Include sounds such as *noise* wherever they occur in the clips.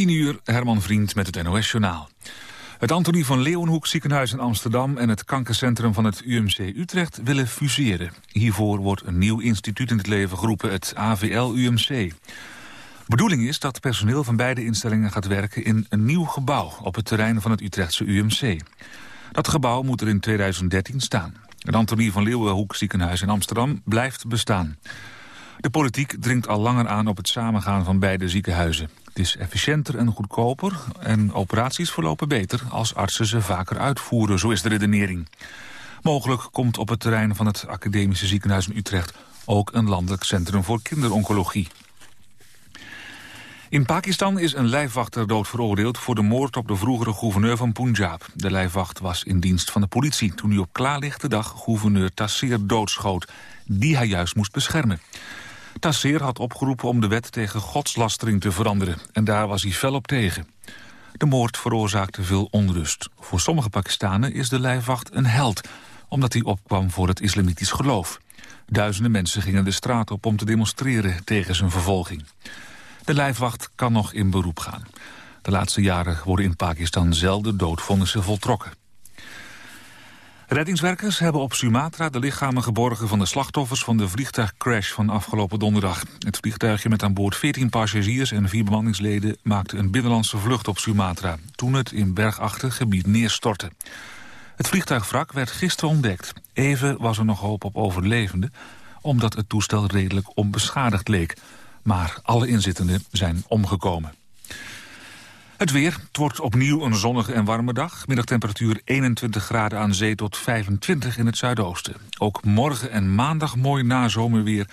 10 uur, Herman Vriend met het NOS-journaal. Het Antonie van Leeuwenhoek ziekenhuis in Amsterdam... en het kankercentrum van het UMC Utrecht willen fuseren. Hiervoor wordt een nieuw instituut in het leven geroepen, het AVL-UMC. Bedoeling is dat personeel van beide instellingen gaat werken... in een nieuw gebouw op het terrein van het Utrechtse UMC. Dat gebouw moet er in 2013 staan. Het Antonie van Leeuwenhoek ziekenhuis in Amsterdam blijft bestaan. De politiek dringt al langer aan op het samengaan van beide ziekenhuizen. Het is efficiënter en goedkoper en operaties verlopen beter... als artsen ze vaker uitvoeren, zo is de redenering. Mogelijk komt op het terrein van het Academische Ziekenhuis in Utrecht... ook een landelijk centrum voor kinderoncologie. In Pakistan is een lijfwachter dood veroordeeld voor de moord op de vroegere gouverneur van Punjab. De lijfwacht was in dienst van de politie toen hij op klaarlichte dag gouverneur Tassir doodschoot, die hij juist moest beschermen. Tasseer had opgeroepen om de wet tegen godslastering te veranderen. En daar was hij fel op tegen. De moord veroorzaakte veel onrust. Voor sommige Pakistanen is de lijfwacht een held... omdat hij opkwam voor het islamitisch geloof. Duizenden mensen gingen de straat op om te demonstreren tegen zijn vervolging. De lijfwacht kan nog in beroep gaan. De laatste jaren worden in Pakistan zelden doodvonnissen voltrokken. Reddingswerkers hebben op Sumatra de lichamen geborgen van de slachtoffers van de vliegtuigcrash van afgelopen donderdag. Het vliegtuigje met aan boord 14 passagiers en vier bemanningsleden maakte een binnenlandse vlucht op Sumatra, toen het in bergachtig gebied neerstortte. Het vliegtuigwrak werd gisteren ontdekt. Even was er nog hoop op overlevenden, omdat het toestel redelijk onbeschadigd leek. Maar alle inzittenden zijn omgekomen. Het weer. Het wordt opnieuw een zonnige en warme dag. Middagtemperatuur 21 graden aan zee tot 25 in het zuidoosten. Ook morgen en maandag mooi nazomerweer.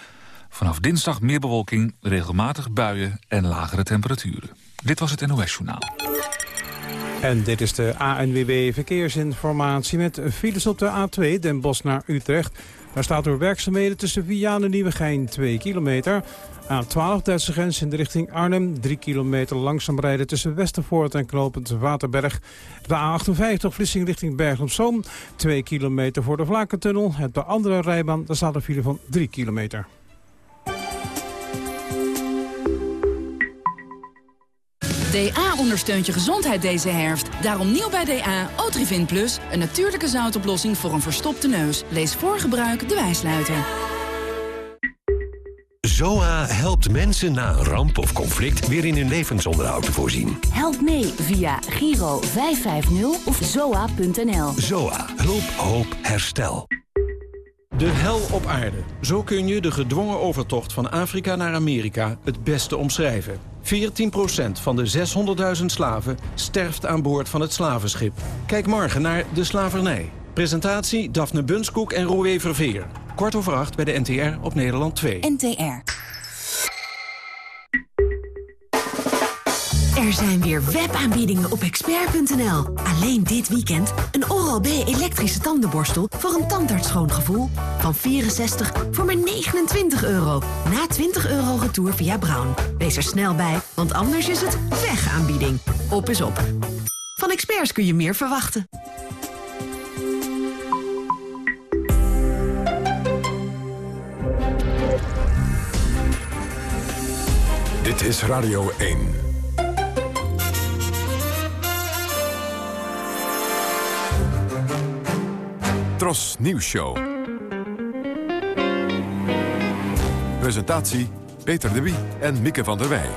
Vanaf dinsdag meer bewolking, regelmatig buien en lagere temperaturen. Dit was het NOS Journaal. En dit is de ANWB Verkeersinformatie met files op de A2 Den Bosch naar Utrecht. Daar staat door werkzaamheden tussen Vianen en Nieuwegein 2 kilometer. A12 Duitse grens in de richting Arnhem. 3 kilometer langzaam rijden tussen Westervoort en Knopend Waterberg. De A58 Vlissing richting Bergen op Zoom. 2 kilometer voor de Vlakentunnel. Het de andere rijbaan daar staat een file van 3 kilometer. DA ondersteunt je gezondheid deze herfst. Daarom nieuw bij DA, Otrivin Plus. Een natuurlijke zoutoplossing voor een verstopte neus. Lees voor gebruik de wijsluiter. ZOA helpt mensen na een ramp of conflict weer in hun levensonderhoud te voorzien. Help mee via Giro 550 of zoa.nl. ZOA. Hulp, hoop, herstel. De hel op aarde. Zo kun je de gedwongen overtocht van Afrika naar Amerika het beste omschrijven. 14% van de 600.000 slaven sterft aan boord van het slavenschip. Kijk morgen naar De Slavernij. Presentatie Daphne Bunskoek en Roué Verveer. Kwart over acht bij de NTR op Nederland 2. NTR. Er zijn weer webaanbiedingen op expert.nl. Alleen dit weekend een Oral-B elektrische tandenborstel voor een tandarts gevoel. Van 64 voor maar 29 euro. Na 20 euro retour via Brown. Wees er snel bij, want anders is het wegaanbieding. Op is op. Van experts kun je meer verwachten. Dit is Radio 1. Tros Nieuws Show. Presentatie Peter de Wie en Mieke van der Wij.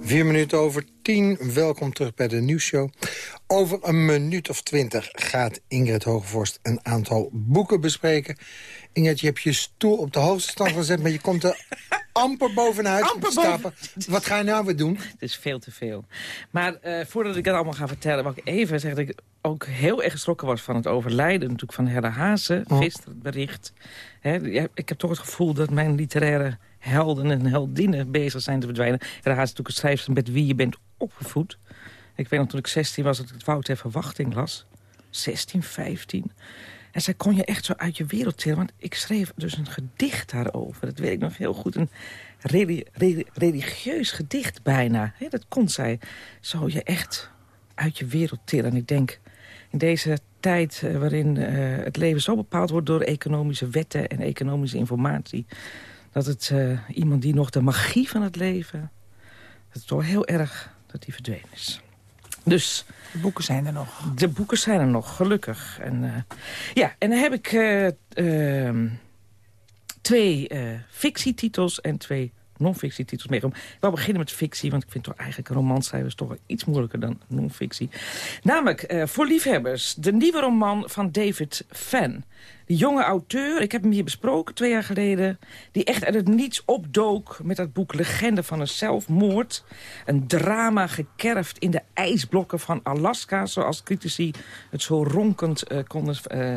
Vier minuten over tien. Welkom terug bij de nieuwsshow. Over een minuut of twintig gaat Ingrid Hogevorst een aantal boeken bespreken. Ingrid, je hebt je stoel op de hoogste stand gezet... maar je komt er amper bovenuit amper boven. Wat ga je nou weer doen? Het is veel te veel. Maar uh, voordat ik dat allemaal ga vertellen... wil ik even zeggen dat ik ook heel erg geschrokken was... van het overlijden natuurlijk van Helle Hazen. Oh. Gisteren het bericht. ik heb toch het gevoel dat mijn literaire helden en heldinnen bezig zijn te verdwijnen. Helle Hazen is natuurlijk een schrijfster met wie je bent opgevoed. Ik weet nog toen ik 16 was dat ik het Wouter Verwachting las. 16, 15. En zij kon je echt zo uit je wereld tillen. Want ik schreef dus een gedicht daarover. Dat weet ik nog heel goed. Een religieus gedicht bijna. dat kon zij zo je echt uit je wereld tillen. En ik denk, in deze tijd eh, waarin uh, het leven zo bepaald wordt... door economische wetten en economische informatie... dat het uh, iemand die nog de magie van het leven Het is toch heel erg dat die verdwenen is. Dus... De boeken zijn er nog. De boeken zijn er nog, gelukkig. En, uh, ja, en dan heb ik uh, uh, twee fictietitels en twee non-fictietitels meegenomen. Ik wil beginnen met fictie, want ik vind toch eigenlijk een romanschrijver toch wel iets moeilijker dan non-fictie. Namelijk, voor liefhebbers, de nieuwe roman van David Fenn. Die jonge auteur, ik heb hem hier besproken twee jaar geleden... die echt uit het niets opdook met dat boek Legende van een zelfmoord. Een drama gekerfd in de ijsblokken van Alaska... zoals critici het zo ronkend uh, konden uh,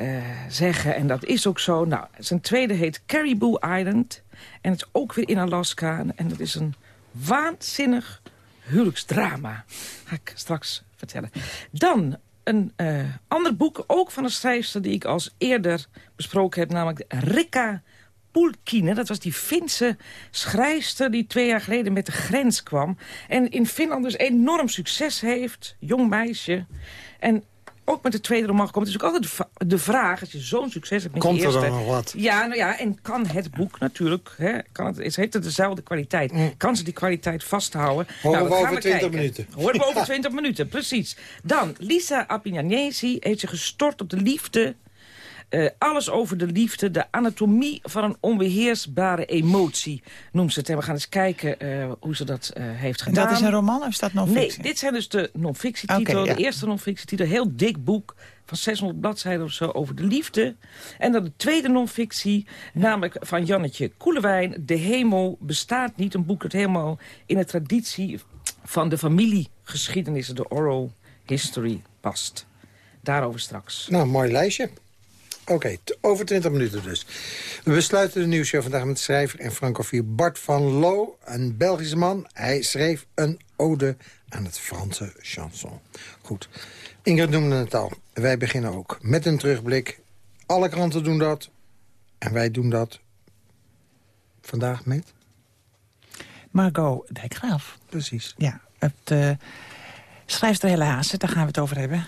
uh, zeggen. En dat is ook zo. Nou, zijn tweede heet Caribou Island. En het is ook weer in Alaska. En dat is een waanzinnig huwelijksdrama. Ga ik straks vertellen. Dan een uh, ander boek, ook van een schrijfster die ik als eerder besproken heb, namelijk Rikka Pulkine. Dat was die Finse schrijfster die twee jaar geleden met de grens kwam. En in Finland dus enorm succes heeft, jong meisje. En ook met de tweede roman komt. Het is ook altijd de vraag, als je zo'n succes hebt met komt je eerste... Komt er dan nog wat? Ja, nou ja, en kan het boek natuurlijk... Hè, kan het, heeft het dezelfde kwaliteit? Mm. Kan ze die kwaliteit vasthouden? Horen nou, we over 20 minuten. Horen we over *laughs* 20 minuten, precies. Dan, Lisa Appignanesi heeft zich gestort op de liefde... Uh, alles over de liefde, de anatomie van een onbeheersbare emotie, noemt ze het. En we gaan eens kijken uh, hoe ze dat uh, heeft gedaan. Dat is een roman of is dat non-fictie? Nee, dit zijn dus de non-fictietitel. Okay, ja. De eerste non-fictietitel, heel dik boek van 600 bladzijden of zo over de liefde. En dan de tweede non-fictie, namelijk van Jannetje Koelewijn. De hemel bestaat niet, een boek dat helemaal in de traditie van de familiegeschiedenissen, de oral history, past. Daarover straks. Nou, mooi lijstje. Oké, okay, over 20 minuten dus. We besluiten de nieuwsshow vandaag met schrijver en francofiel Bart van Loo. Een Belgische man. Hij schreef een ode aan het Franse chanson. Goed. Ingrid noemde het al. Wij beginnen ook met een terugblik. Alle kranten doen dat. En wij doen dat vandaag met... Margot Dijkgraaf. Precies. Ja, het uh, schrijfster Helle Haase, daar gaan we het over hebben.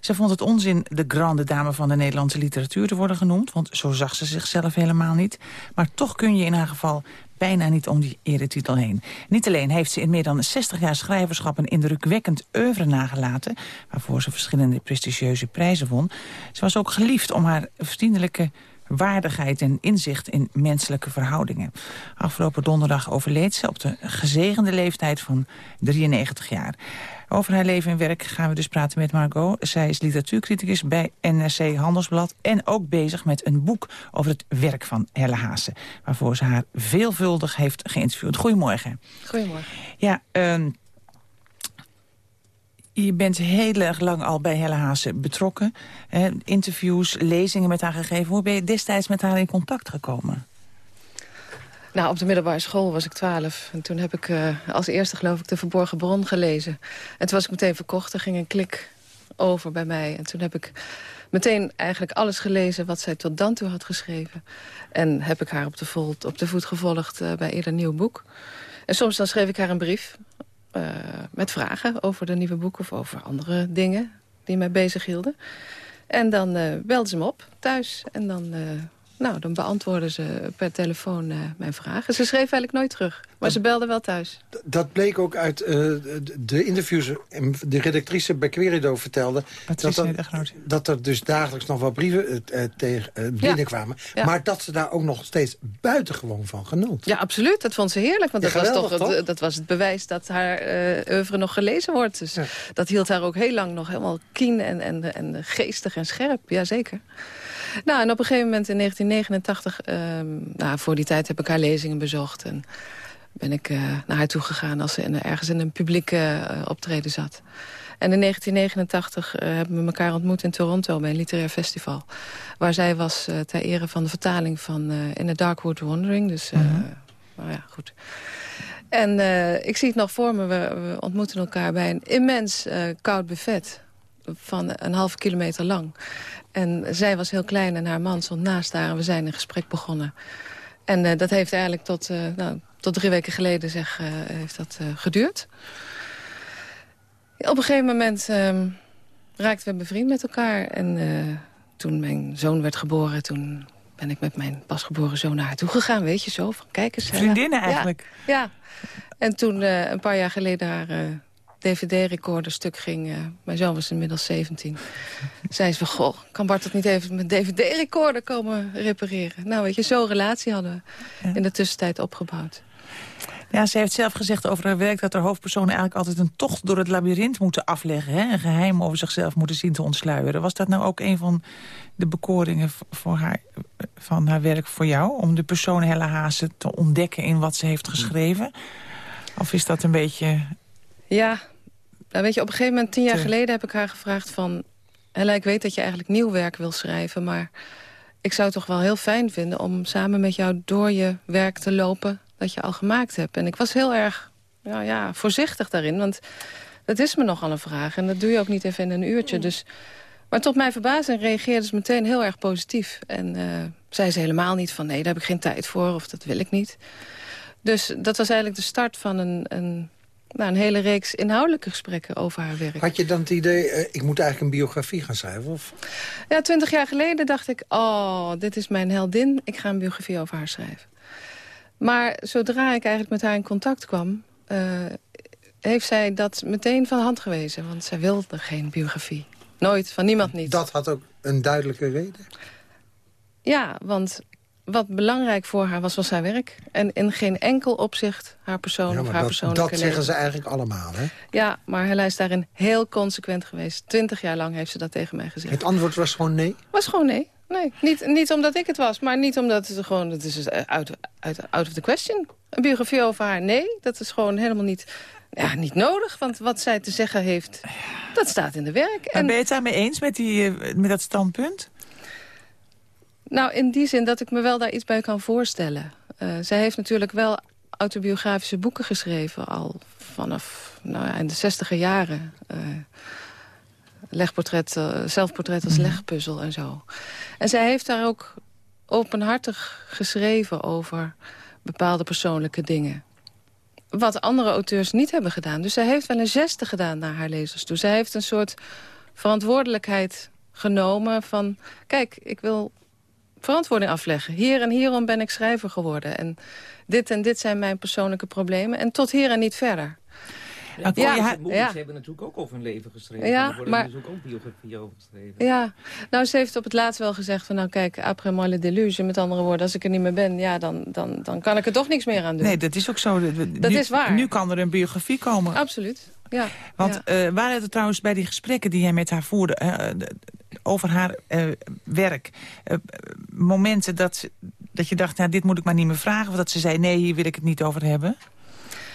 Ze vond het onzin de grande dame van de Nederlandse literatuur te worden genoemd... want zo zag ze zichzelf helemaal niet. Maar toch kun je in haar geval bijna niet om die eretitel heen. Niet alleen heeft ze in meer dan 60 jaar schrijverschap... een indrukwekkend oeuvre nagelaten... waarvoor ze verschillende prestigieuze prijzen won. Ze was ook geliefd om haar vriendelijke waardigheid en inzicht in menselijke verhoudingen. Afgelopen donderdag overleed ze op de gezegende leeftijd van 93 jaar. Over haar leven en werk gaan we dus praten met Margot. Zij is literatuurcriticus bij NRC Handelsblad... en ook bezig met een boek over het werk van Helle Haase... waarvoor ze haar veelvuldig heeft geïnterviewd. Goedemorgen. Goedemorgen. Ja, um, je bent heel erg lang al bij Helle Haase betrokken. interviews, lezingen met haar gegeven. Hoe ben je destijds met haar in contact gekomen? Nou, op de middelbare school was ik twaalf. En toen heb ik uh, als eerste, geloof ik, de Verborgen Bron gelezen. En toen was ik meteen verkocht. Er ging een klik over bij mij. En toen heb ik meteen eigenlijk alles gelezen wat zij tot dan toe had geschreven. En heb ik haar op de, vol, op de voet gevolgd uh, bij ieder nieuw boek. En soms dan schreef ik haar een brief uh, met vragen over de nieuwe boek... of over andere dingen die mij bezig hielden. En dan uh, belde ze me op thuis en dan nou, dan beantwoordden ze per telefoon uh, mijn vragen. Ze schreef eigenlijk nooit terug, maar ze belde wel thuis. Dat bleek ook uit uh, de interviews. De redactrice bij Querido vertelde... Dat er, dat er dus dagelijks nog wel brieven uh, tegen, binnenkwamen. Ja. Maar dat ze daar ook nog steeds buitengewoon van genoot. Ja, absoluut. Dat vond ze heerlijk. Want dat, was, toch, toch? Het, dat was het bewijs dat haar oeuvre nog gelezen wordt. Dus dat hield haar ook heel lang nog helemaal kien en, en, en geestig en scherp. Jazeker. Nou, en op een gegeven moment in 1989... Um, nou, voor die tijd heb ik haar lezingen bezocht. En ben ik uh, naar haar toe gegaan als ze in, ergens in een publieke uh, optreden zat. En in 1989 uh, hebben we elkaar ontmoet in Toronto bij een literair festival. Waar zij was ter ere van de vertaling van In a Dark Wood Wandering. Dus, mm -hmm. nou ja, goed. En ik zie het nog voor me. We, we ontmoeten elkaar bij een immens koud buffet. Van een halve kilometer lang. En zij was heel klein en haar man stond naast haar. En we zijn een gesprek begonnen. En uh, dat heeft eigenlijk tot, uh, nou, tot drie weken geleden zeg, uh, heeft dat geduurd. Op een gegeven moment um, raakten we bevriend met elkaar. En toen mijn zoon werd geboren, toen ben ik met mijn pasgeboren zoon naar haar toe gegaan, weet je zo. Van, kijk eens. Vriendinnen eigenlijk? Ja, En toen een paar jaar geleden haar dvd-recorder stuk ging... Uh, mijn zoon was inmiddels 17. *laughs* zei ze van, goh, kan Bart dat niet even met dvd-recorder komen repareren? Nou, weet je, zo'n relatie hadden we ja. in de tussentijd opgebouwd. Ja, ze heeft zelf gezegd over haar werk dat haar hoofdpersonen eigenlijk altijd een tocht door het labyrint moeten afleggen. Hè? Een geheim over zichzelf moeten zien te ontsluieren. Was dat nou ook een van de bekoringen voor haar, van haar werk voor jou? Om de persoon Hella Haase te ontdekken in wat ze heeft geschreven? Of is dat een beetje... Ja, nou weet je, op een gegeven moment, tien jaar geleden heb ik haar gevraagd van... Hella, ik weet dat je eigenlijk nieuw werk wil schrijven, maar ik zou het toch wel heel fijn vinden om samen met jou door je werk te lopen dat je al gemaakt hebt. En ik was heel erg nou ja, voorzichtig daarin, want dat is me nogal een vraag. En dat doe je ook niet even in een uurtje. Dus, maar tot mijn verbazing reageerde ze meteen heel erg positief. En uh, zei ze helemaal niet van nee, daar heb ik geen tijd voor of dat wil ik niet. Dus dat was eigenlijk de start van een, een, nou, een hele reeks inhoudelijke gesprekken over haar werk. Had je dan het idee, uh, ik moet eigenlijk een biografie gaan schrijven? Of? Ja, twintig jaar geleden dacht ik, oh, dit is mijn heldin. Ik ga een biografie over haar schrijven. Maar zodra ik eigenlijk met haar in contact kwam... Uh, heeft zij dat meteen van de hand gewezen. Want zij wilde geen biografie. Nooit, van niemand niet. Dat had ook een duidelijke reden? Ja, want wat belangrijk voor haar was, was haar werk. En in geen enkel opzicht haar persoon ja, of haar dat, persoonlijke Dat zeggen ze eigenlijk allemaal, hè? Ja, maar hij is daarin heel consequent geweest. Twintig jaar lang heeft ze dat tegen mij gezegd. Het antwoord was gewoon nee? Was gewoon nee. Nee, niet, niet omdat ik het was, maar niet omdat het gewoon... Het is out, out, out of the question. Een biografie over haar, nee. Dat is gewoon helemaal niet, ja, niet nodig. Want wat zij te zeggen heeft, dat staat in de werk. Maar en, ben je het daarmee eens met, die, met dat standpunt? Nou, in die zin dat ik me wel daar iets bij kan voorstellen. Uh, zij heeft natuurlijk wel autobiografische boeken geschreven... al vanaf nou ja, in de zestiger jaren... Uh, legportret, uh, zelfportret als mhm. legpuzzel en zo. En zij heeft daar ook openhartig geschreven over bepaalde persoonlijke dingen. Wat andere auteurs niet hebben gedaan. Dus zij heeft wel een geste gedaan naar haar lezers toe. Zij heeft een soort verantwoordelijkheid genomen van... kijk, ik wil verantwoording afleggen. Hier en hierom ben ik schrijver geworden. En dit en dit zijn mijn persoonlijke problemen. En tot hier en niet verder. Ja, ja, ja, ja. Ze hebben natuurlijk ook over hun leven geschreven. Ja, er worden maar, dus ook biografieën over geschreven. Ja, nou ze heeft op het laatst wel gezegd van... nou kijk, après moi le deluge, met andere woorden... als ik er niet meer ben, ja, dan, dan, dan kan ik er toch niks meer aan doen. Nee, dat is ook zo. Dat is waar. Nu kan er een biografie komen. Absoluut, ja. Want ja. Uh, waren er trouwens bij die gesprekken die jij met haar voerde... Uh, over haar uh, werk, momenten dat, dat je dacht... nou, dit moet ik maar niet meer vragen... of dat ze zei, nee, hier wil ik het niet over hebben?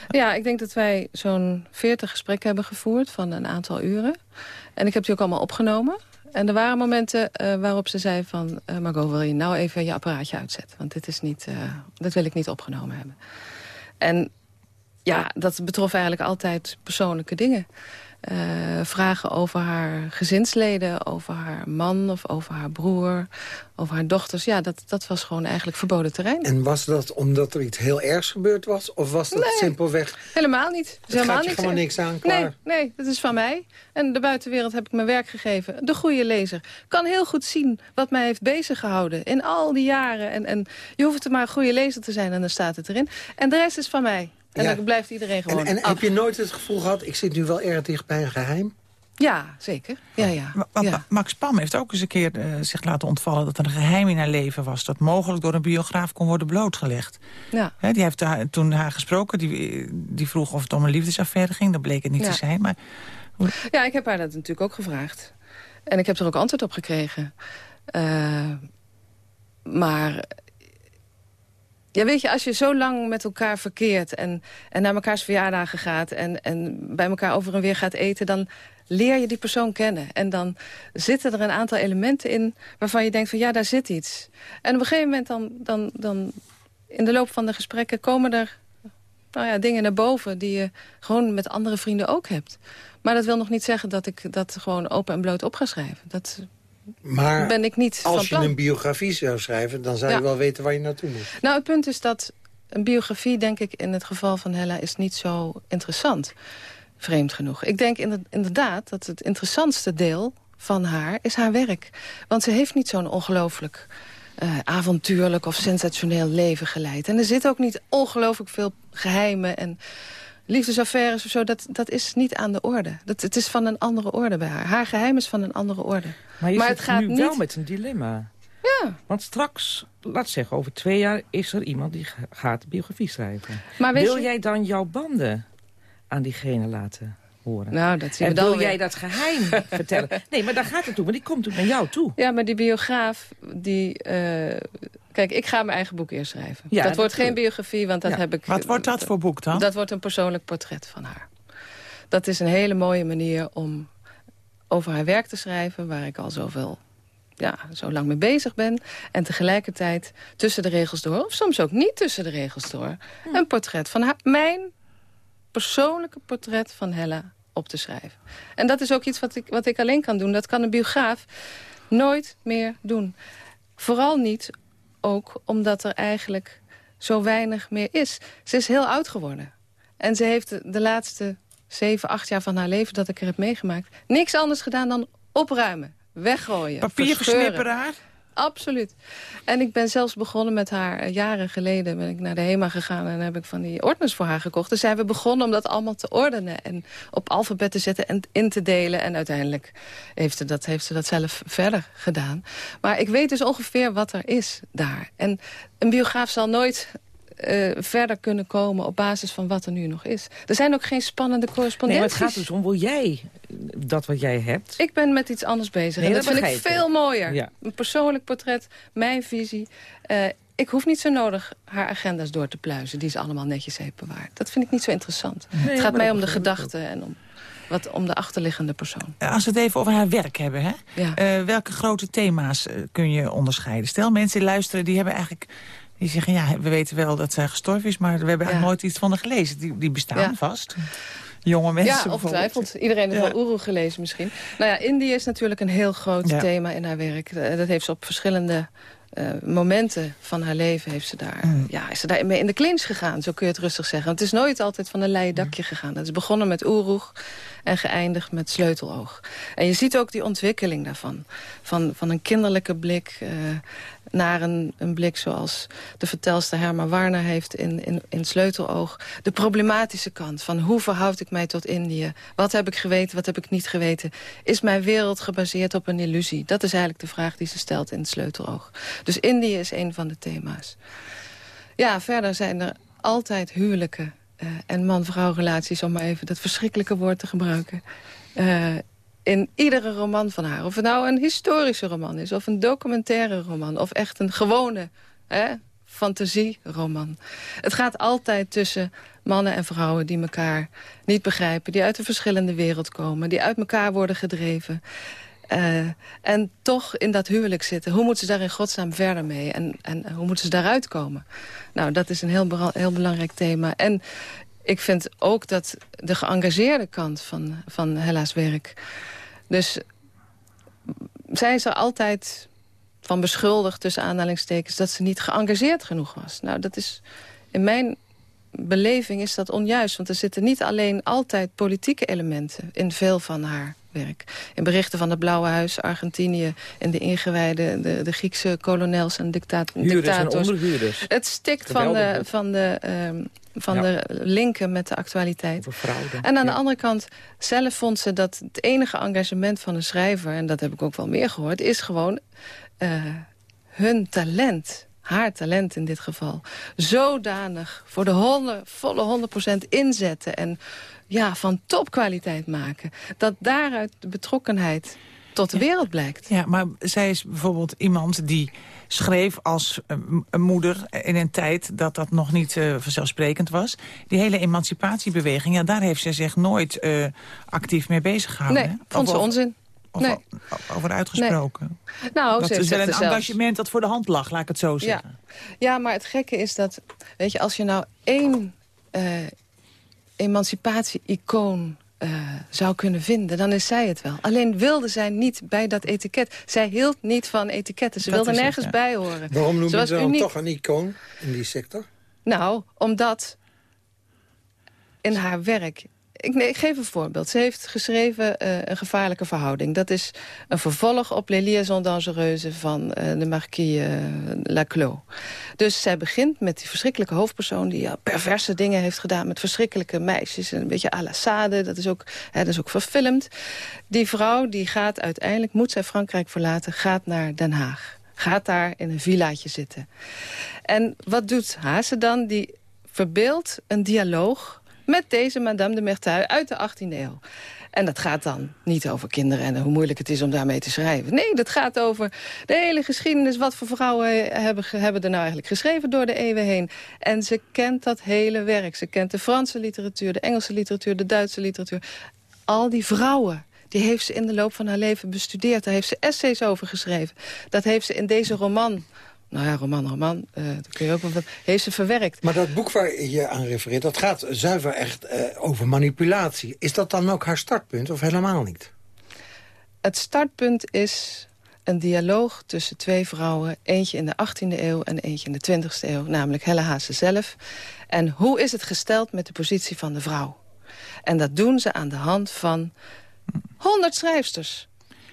Ja, ik denk dat wij zo'n veertig gesprekken hebben gevoerd van een aantal uren. En ik heb die ook allemaal opgenomen. En er waren momenten uh, waarop ze zei van... Uh, Margot, wil je nou even je apparaatje uitzetten? Want dit, is niet, dat wil ik niet opgenomen hebben. En ja, dat betrof eigenlijk altijd persoonlijke dingen. Uh, vragen over haar gezinsleden, over haar man of over haar broer, over haar dochters. Ja, dat, dat was gewoon eigenlijk verboden terrein. En was dat omdat er iets heel ergs gebeurd was? Of was dat nee, simpelweg... helemaal niet. Het helemaal gaat je gewoon niks aan, klaar. Nee, nee, dat is van mij. En de buitenwereld heb ik mijn werk gegeven. De goede lezer kan heel goed zien wat mij heeft bezig gehouden in al die jaren. En, en je hoeft het maar een goede lezer te zijn en dan staat het erin. En de rest is van mij. En ja. dan blijft iedereen gewoon En, en heb je nooit het gevoel gehad, ik zit nu wel erg dicht bij een geheim? Ja, zeker. Ja, ja. Want ja. Max Pam heeft ook eens een keer uh, zich laten ontvallen... dat er een geheim in haar leven was... dat mogelijk door een biograaf kon worden blootgelegd. Ja. He, die heeft haar, toen haar gesproken, die, die vroeg of het om een liefdesaffaire ging. Dat bleek het niet ja. te zijn. Maar... Ja, ik heb haar dat natuurlijk ook gevraagd. En ik heb er ook antwoord op gekregen. Uh, maar ja, weet je, als je zo lang met elkaar verkeert... en, en naar mekaars verjaardagen gaat... En, en bij elkaar over en weer gaat eten... dan leer je die persoon kennen. En dan zitten er een aantal elementen in... waarvan je denkt van ja, daar zit iets. En op een gegeven moment dan... dan, dan in de loop van de gesprekken komen er nou ja, dingen naar boven... die je gewoon met andere vrienden ook hebt. Maar dat wil nog niet zeggen dat ik dat gewoon open en bloot op ga schrijven. Dat maar ben ik niet als je een biografie zou schrijven... dan zou je wel weten waar je naartoe moet. Nou, het punt is dat een biografie, denk ik... in het geval van Hella is niet zo interessant. Vreemd genoeg. Ik denk inderdaad dat het interessantste deel van haar is haar werk. Want ze heeft niet zo'n ongelooflijk avontuurlijk of sensationeel leven geleid. En er zit ook niet ongelooflijk veel geheimen en liefdesaffaires of zo. Dat, dat is niet aan de orde. Dat, het is van een andere orde bij haar. Haar geheim is van een andere orde. Maar, je het gaat nu niet... wel met een dilemma. Ja. Want straks, laat zeggen, over twee jaar is er iemand die gaat biografie schrijven. Maar Wil jij dan jouw banden aan diegene laten horen? Nou, dat zien we en dan wil jij dat geheim *laughs* vertellen? Nee, maar daar gaat het toe, maar die komt toen naar jou toe. Ja, maar die biograaf, die... Uh, kijk, ik ga mijn eigen boek eerst schrijven. Ja, dat, wordt geen biografie, want dat heb ik... Wat wordt dat voor boek dan? Dat wordt een persoonlijk portret van haar. Dat is een hele mooie manier om over haar werk te schrijven... waar ik al zoveel ja, zo lang mee bezig ben. En tegelijkertijd tussen de regels door, of soms ook niet tussen de regels door... Hm. een portret van haar, mijn persoonlijke portret van Hella op te schrijven. En dat is ook iets wat ik, wat ik alleen kan doen. Dat kan een biograaf nooit meer doen. Vooral niet ook omdat er eigenlijk zo weinig meer is. Ze is heel oud geworden. En ze heeft de laatste zeven, acht jaar van haar leven dat ik er heb meegemaakt... niks anders gedaan dan opruimen, weggooien, Papierversnipperaar? Absoluut. En ik ben zelfs begonnen met haar eh, jaren geleden. Ben ik naar de HEMA gegaan en heb ik van die ordners voor haar gekocht. Dus zijn we begonnen om dat allemaal te ordenen. En op alfabet te zetten en in te delen. En uiteindelijk heeft ze dat, heeft ze dat zelf verder gedaan. Maar ik weet dus ongeveer wat er is daar. En een biograaf zal nooit uh, verder kunnen komen op basis van wat er nu nog is. Er zijn ook geen spannende correspondenties. Nee, maar het gaat dus om, wil jij dat wat jij hebt? Ik ben met iets anders bezig. en dat, vind ik veel mooier. Een persoonlijk portret, mijn visie. Uh, ik hoef niet zo nodig haar agenda's door te pluizen... die ze allemaal netjes heeft bewaard. Dat vind ik niet zo interessant. het gaat mij om de gedachten en om, wat, om de achterliggende persoon. Als we het even over haar werk hebben, hè? Ja. Uh, welke grote thema's kun je onderscheiden? Stel, mensen die luisteren, die hebben eigenlijk die zeggen, ja, we weten wel dat zij gestorven is... maar we hebben eigenlijk nooit iets van haar gelezen. Die, die bestaan vast. Jonge mensen Ja, ongetwijfeld. Iedereen heeft wel Oeroe gelezen misschien. Nou ja, Indië is natuurlijk een heel groot thema in haar werk. Eh, dat heeft ze op verschillende uh, momenten van haar leven heeft ze daar, mm. ja, is ze daar mee in de clinch gegaan. Zo kun je het rustig zeggen. Want het is nooit altijd van een leien dakje gegaan. Het is begonnen met Oeroeg en geëindigd met sleuteloog. En je ziet ook die ontwikkeling daarvan. Van, van een kinderlijke blik uh, naar een, een blik zoals de vertelster Herma Warner heeft in, in, in Sleuteloog. De problematische kant van hoe verhoud ik mij tot Indië? Wat heb ik geweten, wat heb ik niet geweten? Is mijn wereld gebaseerd op een illusie? Dat is eigenlijk de vraag die ze stelt in Sleuteloog. Dus Indië is een van de thema's. Ja, verder zijn er altijd huwelijken uh, en man-vrouw relaties... om maar even dat verschrikkelijke woord te gebruiken... Uh, in iedere roman van haar. Of het nou een historische roman is, of een documentaire roman... of echt een gewone fantasieroman. Het gaat altijd tussen mannen en vrouwen die elkaar niet begrijpen... die uit een verschillende wereld komen, die uit elkaar worden gedreven... Uh, en toch in dat huwelijk zitten. Hoe moeten ze daar in godsnaam verder mee? En, en hoe moeten ze daaruit komen? Nou, dat is een heel, heel belangrijk thema. En ik vind ook dat de geëngageerde kant van, van Hella's werk... Dus zij is er altijd van beschuldigd, tussen aanhalingstekens... dat ze niet geëngageerd genoeg was. Nou, dat is in mijn beleving is dat onjuist. Want er zitten niet alleen altijd politieke elementen in veel van haar werk. In berichten van het Blauwe Huis, Argentinië... en de ingewijde, de, de Griekse kolonels en dictat dictators. En het stikt van de, van de um, van de linken met de actualiteit. En aan de andere kant, zelf vond ze dat het enige engagement van een schrijver... en dat heb ik ook wel meer gehoord, is gewoon uh, hun talent haar talent in dit geval, zodanig voor de volle 100% inzetten... en ja, van topkwaliteit maken, dat daaruit de betrokkenheid tot de wereld blijkt. Ja, maar zij is bijvoorbeeld iemand die schreef als een moeder in een tijd dat dat nog niet uh, vanzelfsprekend was. Die hele emancipatiebeweging, ja, daar heeft zij zich nooit uh, actief mee bezig gehouden. Nee, vond ze onzin. Nee. over uitgesproken. Nou, dat is wel een engagement dat voor de hand lag, laat ik het zo zeggen. Ja, ja maar het gekke is dat, weet je, als je nou één uh, emancipatie-icoon uh, zou kunnen vinden, dan is zij het wel. Alleen wilde zij niet bij dat etiket. Zij hield niet van etiketten. Ze wilde nergens bij horen. Waarom noem je ze dan toch een icoon in die sector? Nou, omdat in haar werk ik, nee, geef een voorbeeld. Ze heeft geschreven uh, Een gevaarlijke verhouding. Dat is een vervolg op Les Liaisons Dangereuses van uh, de Marquis uh, Laclos. Dus zij begint met die verschrikkelijke hoofdpersoon... die ja, perverse dingen heeft gedaan met verschrikkelijke meisjes. En een beetje à dat is, ook, hè, dat is ook verfilmd. Die vrouw die gaat uiteindelijk, moet zij Frankrijk verlaten... gaat naar Den Haag. Gaat daar in een villaatje zitten. En wat doet Haase dan? Die verbeeldt een dialoog met deze Madame de Merteuil uit de 18e eeuw. En dat gaat dan niet over kinderen en hoe moeilijk het is om daarmee te schrijven. Nee, dat gaat over de hele geschiedenis. Wat voor vrouwen hebben, hebben er nou eigenlijk geschreven door de eeuwen heen. En ze kent dat hele werk. Ze kent de Franse literatuur, de Engelse literatuur, de Duitse literatuur. Al die vrouwen die heeft ze in de loop van haar leven bestudeerd. Daar heeft ze essays over geschreven. Dat heeft ze in deze roman nou ja, roman, roman, uh, dat kun je ook wel heeft ze verwerkt. Maar dat boek waar je aan refereert, dat gaat zuiver echt uh, over manipulatie. Is dat dan ook haar startpunt of helemaal niet? Het startpunt is een dialoog tussen twee vrouwen. Eentje in de 18e eeuw en eentje in de 20e eeuw. Namelijk Helle Haase zelf. En hoe is het gesteld met de positie van de vrouw? En dat doen ze aan de hand van 100 schrijfsters.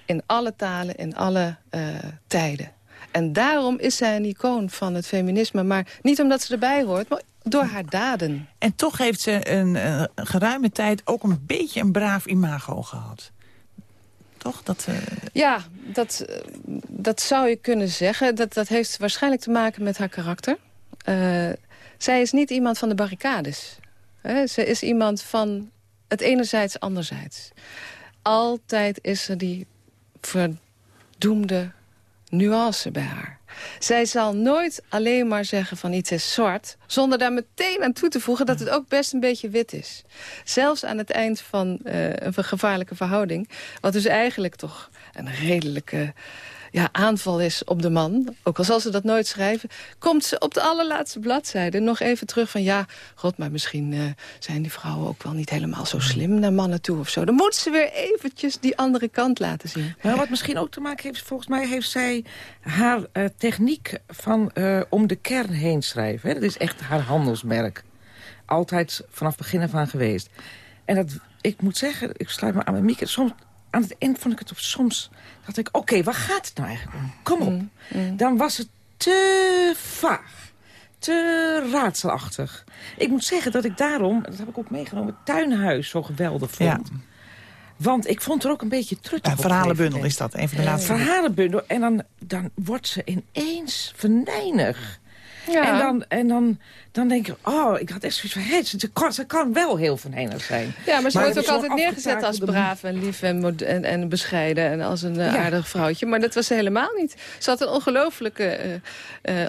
In alle talen, in alle uh, tijden. En daarom is zij een icoon van het feminisme. Maar niet omdat ze erbij hoort, maar door haar daden. En toch heeft ze een, een geruime tijd ook een beetje een braaf imago gehad. Toch? Dat, uh... Ja, dat, dat zou je kunnen zeggen. Dat, dat heeft waarschijnlijk te maken met haar karakter. Uh, zij is niet iemand van de barricades. Hè? Ze is iemand van het enerzijds, anderzijds. Altijd is er die verdoemde nuance bij haar. Zij zal nooit alleen maar zeggen van iets is zwart... zonder daar meteen aan toe te voegen dat het ook best een beetje wit is. Zelfs aan het eind van uh, een gevaarlijke verhouding... wat dus eigenlijk toch een redelijke ja, aanval is op de man... ook al zal ze dat nooit schrijven... komt ze op de allerlaatste bladzijde nog even terug van... ja, god, maar misschien uh, zijn die vrouwen ook wel niet helemaal zo slim naar mannen toe of zo. Dan moet ze weer eventjes die andere kant laten zien. Maar wat misschien ook te maken heeft... volgens mij heeft zij haar uh, techniek van uh, om de kern heen schrijven. Hè? Dat is echt haar handelsmerk. Altijd vanaf begin aan geweest. En dat, ik moet zeggen, ik sluit me aan met Mieke... soms aan het eind vond ik het op soms... dacht ik, oké, waar gaat het nou eigenlijk om? Kom op. Mm, mm. Dan was het te vaag. Te raadselachtig. Ik moet zeggen dat ik daarom, dat heb ik ook meegenomen... Tuinhuis zo geweldig vond. Ja. Want ik vond er ook een beetje truttig ja, Verhalenbundel is dat, een van de laatste. Verhalenbundel. En dan, dan wordt ze ineens venijnig. Ja. En, dan, en dan, dan denk je, oh, ik had echt zoiets van... Hey, ze, kan, ze kan wel heel venijnig zijn. Ja, maar ze wordt ook altijd neergezet als braaf en lief en, en, en bescheiden... en als een uh, aardig vrouwtje. Maar dat was ze helemaal niet. Ze had een ongelooflijke, uh, uh,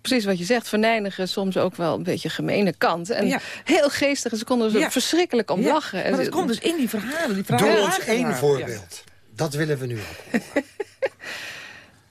precies wat je zegt... venijnige, soms ook wel een beetje gemene kant. En ja. heel geestig. En ze konden er ja. verschrikkelijk om lachen. Maar dat komt dus in die verhalen. Die verhalen Doe ons één voorbeeld. Dat willen we nu ook. *laughs*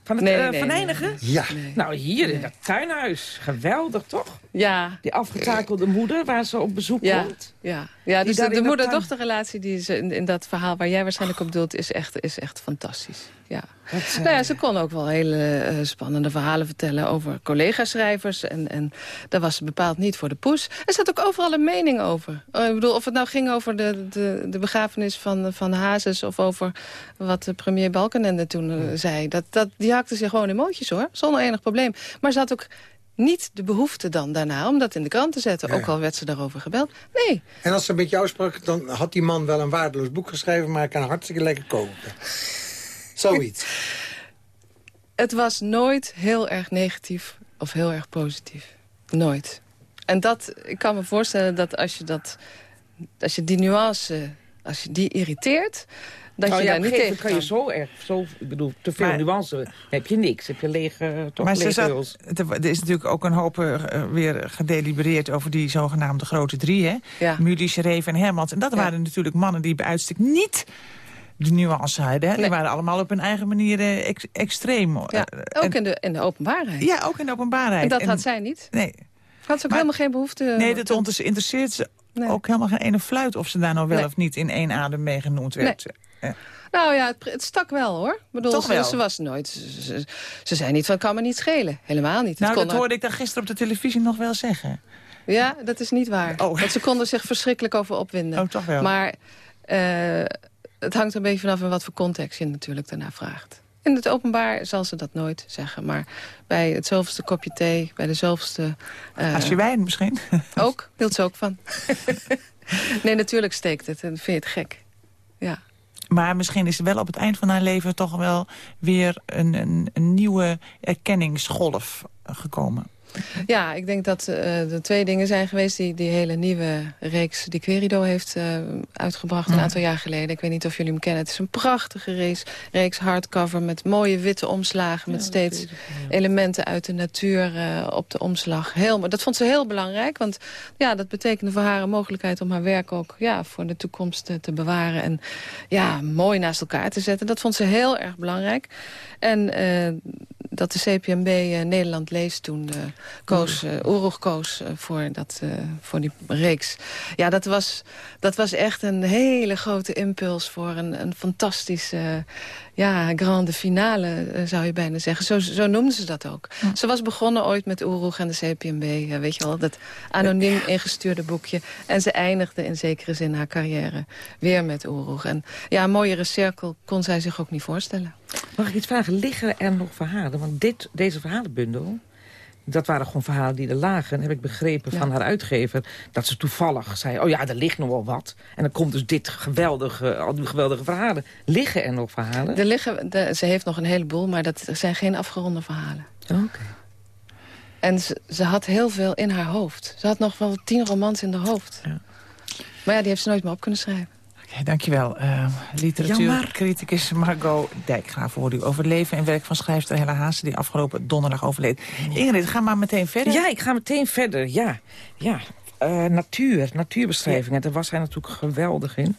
Van het nee, uh, nee, Ja. Nou, hier in het tuinhuis. Geweldig, toch? Ja. Die afgetakelde moeder waar ze op bezoek ja. komt. Ja, ja dus de, de moeder-dochterrelatie die in, in, dat verhaal waar jij waarschijnlijk op doelt... is echt, is echt fantastisch. Ja. Dat, uh... nou ja, ze kon ook wel hele uh, spannende verhalen vertellen over collega-schrijvers. En, en daar was ze bepaald niet voor de poes. Er zat ook overal een mening over. Uh, ik bedoel, of het nou ging over de, de, de begrafenis van, van Hazes... of over wat de premier Balkenende toen zei. Dat, dat, die hakte zich gewoon emoties hoor, zonder enig probleem. Maar ze had ook niet de behoefte dan daarna om dat in de krant te zetten. Ook al werd ze daarover gebeld. Nee. En als ze met jou sprak, dan had die man wel een waardeloos boek geschreven... maar hij kan hartstikke lekker koken. Zoiets. Het was nooit heel erg negatief of heel erg positief. Nooit. En dat, ik kan me voorstellen dat als je, dat, als je die nuance, als je die irriteert dat nou, je daar niet tegen kan. je zo erg, zo, ik bedoel, te veel maar, nuance, heb je niks. Heb je lege, toch maar lege zat, Er is natuurlijk ook een hoop uh, weer gedelibereerd over die zogenaamde grote drie, hè? Ja. Mulisch, Reven en Hermans. En dat ja. waren natuurlijk mannen die bij uitstek niet de nuance hadden. Hè? Die waren allemaal op hun eigen manier uh, ex extreem. Ja, ook en, in, de, in de openbaarheid. Ja, ook in de openbaarheid. En dat en, had zij niet? Nee. Had ze ook maar, helemaal geen behoefte... Nee, dat te... interesseert ze nee. ook helemaal geen ene fluit... of ze daar nou wel nee. of niet in één adem mee genoemd werd. Nee. Ja. Nou ja, het, het, stak wel hoor. Ik bedoel, Toch wel. Ze, ze was nooit. Ze, ze, ze, zei niet van kan me niet schelen. Helemaal niet. Nou, dat hoorde ik dan gisteren op de televisie nog wel zeggen. Ja, dat is niet waar. Oh. Want ze konden zich verschrikkelijk over opwinden. Oh, toch wel. Maar uh, het hangt er een beetje vanaf in wat voor context je natuurlijk daarna vraagt. In het openbaar zal ze dat nooit zeggen. Maar bij het zoveelste kopje thee, bij de zoveelste... Uh, Als je wijn misschien? *laughs* Ook, hield ze ook van. *laughs* nee, natuurlijk steekt het en vind je het gek. Ja. Maar misschien is er wel op het eind van haar leven toch wel weer een, een, een nieuwe erkenningsgolf gekomen. Ja, ik denk dat uh, er twee dingen zijn geweest... die die hele nieuwe reeks die Querido heeft uh, uitgebracht een aantal jaar geleden. Ik weet niet of jullie hem kennen. Het is een prachtige reeks, reeks hardcover met mooie witte omslagen... met steeds elementen uit de natuur uh, op de omslag. Heel, maar dat vond ze heel belangrijk, want ja, dat betekende voor haar een mogelijkheid... om haar werk ook ja, voor de toekomst te bewaren en ja, mooi naast elkaar te zetten. Dat vond ze heel erg belangrijk. En dat de CPMB uh, Nederland leest toen uh, koos, uh, Oerug koos voor, dat, voor die reeks. Ja, dat was, dat was echt een hele grote impuls voor een, een fantastische ja, grande finale, zou je bijna zeggen. Zo, zo noemden ze dat ook. Ze was begonnen ooit met Oerug en de CPMB, weet je wel, dat anoniem ingestuurde boekje. En ze eindigde in zekere zin haar carrière weer met Oerug. En ja, een mooiere cirkel kon zij zich ook niet voorstellen. Mag ik iets vragen? Liggen er nog verhalen? Want dit, deze verhalenbundel, dat waren gewoon verhalen die er lagen. En heb ik begrepen van haar uitgever dat ze toevallig zei... oh ja, er ligt nog wel wat. En dan komt dus dit geweldige, al die geweldige verhalen. Liggen er nog verhalen? Er liggen, ze heeft nog een heleboel, maar dat zijn geen afgeronde verhalen. Oké. En ze, ze, had heel veel in haar hoofd. Ze had nog wel tien romans in haar hoofd. Ja. Maar ja, die heeft ze nooit meer op kunnen schrijven. Okay, dankjewel. Uh, literatuurcriticus Margot Dijkgraaf voor u over leven en werk van schrijfster Hella Haase... die afgelopen donderdag overleed. Ingrid, ga maar meteen verder. Ja, ik ga meteen verder, ja. ja. Uh, natuur, natuurbeschrijvingen, daar was hij natuurlijk geweldig in.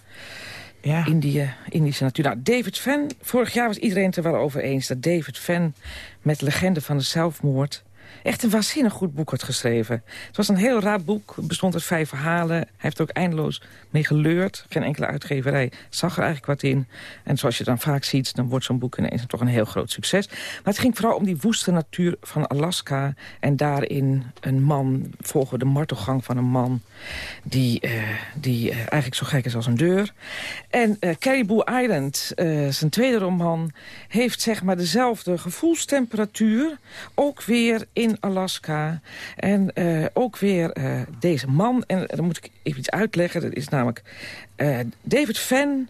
Ja. Indie, Indische natuur. Nou, David Venn, vorig jaar was iedereen het er wel over eens... dat David Venn met Legende van de Zelfmoord echt een waanzinnig goed boek had geschreven. Het was een heel raar boek, bestond uit vijf verhalen. Hij heeft er ook eindeloos mee geleurd. Geen enkele uitgeverij zag er eigenlijk wat in. En zoals je dan vaak ziet, dan wordt zo'n boek ineens toch een heel groot succes. Maar het ging vooral om die woeste natuur van Alaska. En daarin een man, volgen de martelgang van een man... die, uh, die uh, eigenlijk zo gek is als een deur. En uh, Caribou Island, zijn tweede roman... heeft zeg maar dezelfde gevoelstemperatuur... ook weer in Alaska. En uh, ook weer uh, deze man, en dan moet ik even iets uitleggen. Dat is namelijk David Fenn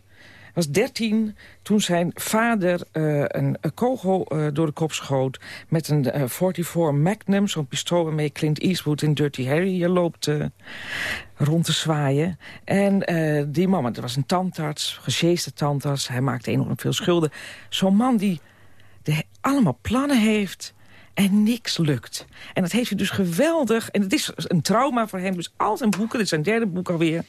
was 13 toen zijn vader een, kogel door de kop schoot... met een uh, 44 Magnum, zo'n pistool waarmee Clint Eastwood in Dirty Harry loopt rond te zwaaien. En die man, dat was een tandarts, gesjeeste tandarts. Hij maakte enorm veel schulden. Zo'n man die de, allemaal plannen heeft en niks lukt. En dat heeft hij dus geweldig. En het is een trauma voor hem. Dus al zijn boeken, dit is zijn derde boek alweer...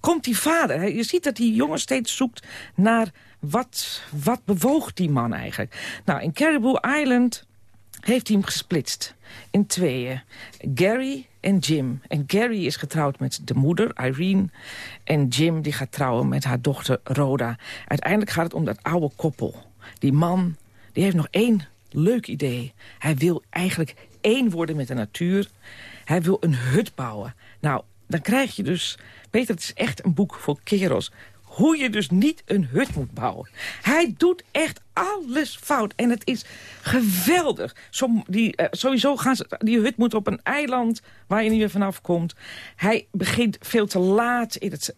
komt die vader. Je ziet dat die jongen steeds zoekt naar... wat, wat bewoog die man eigenlijk? Nou, in Caribou Island heeft hij hem gesplitst in tweeën. Gary en Jim. En Gary is getrouwd met de moeder, Irene. En Jim die gaat trouwen met haar dochter Rhoda. Uiteindelijk gaat het om dat oude koppel. Die man die heeft nog één leuk idee. Hij wil eigenlijk één worden met de natuur. Hij wil een hut bouwen. Nou, dan krijg je dus... Peter, het is echt een boek voor kerels. Hoe je dus niet een hut moet bouwen. Hij doet echt alles fout. En het is geweldig. Zo, die, uh, sowieso gaan ze, die hut moet op een eiland waar je niet meer vanaf komt. Hij begint veel te laat. In het,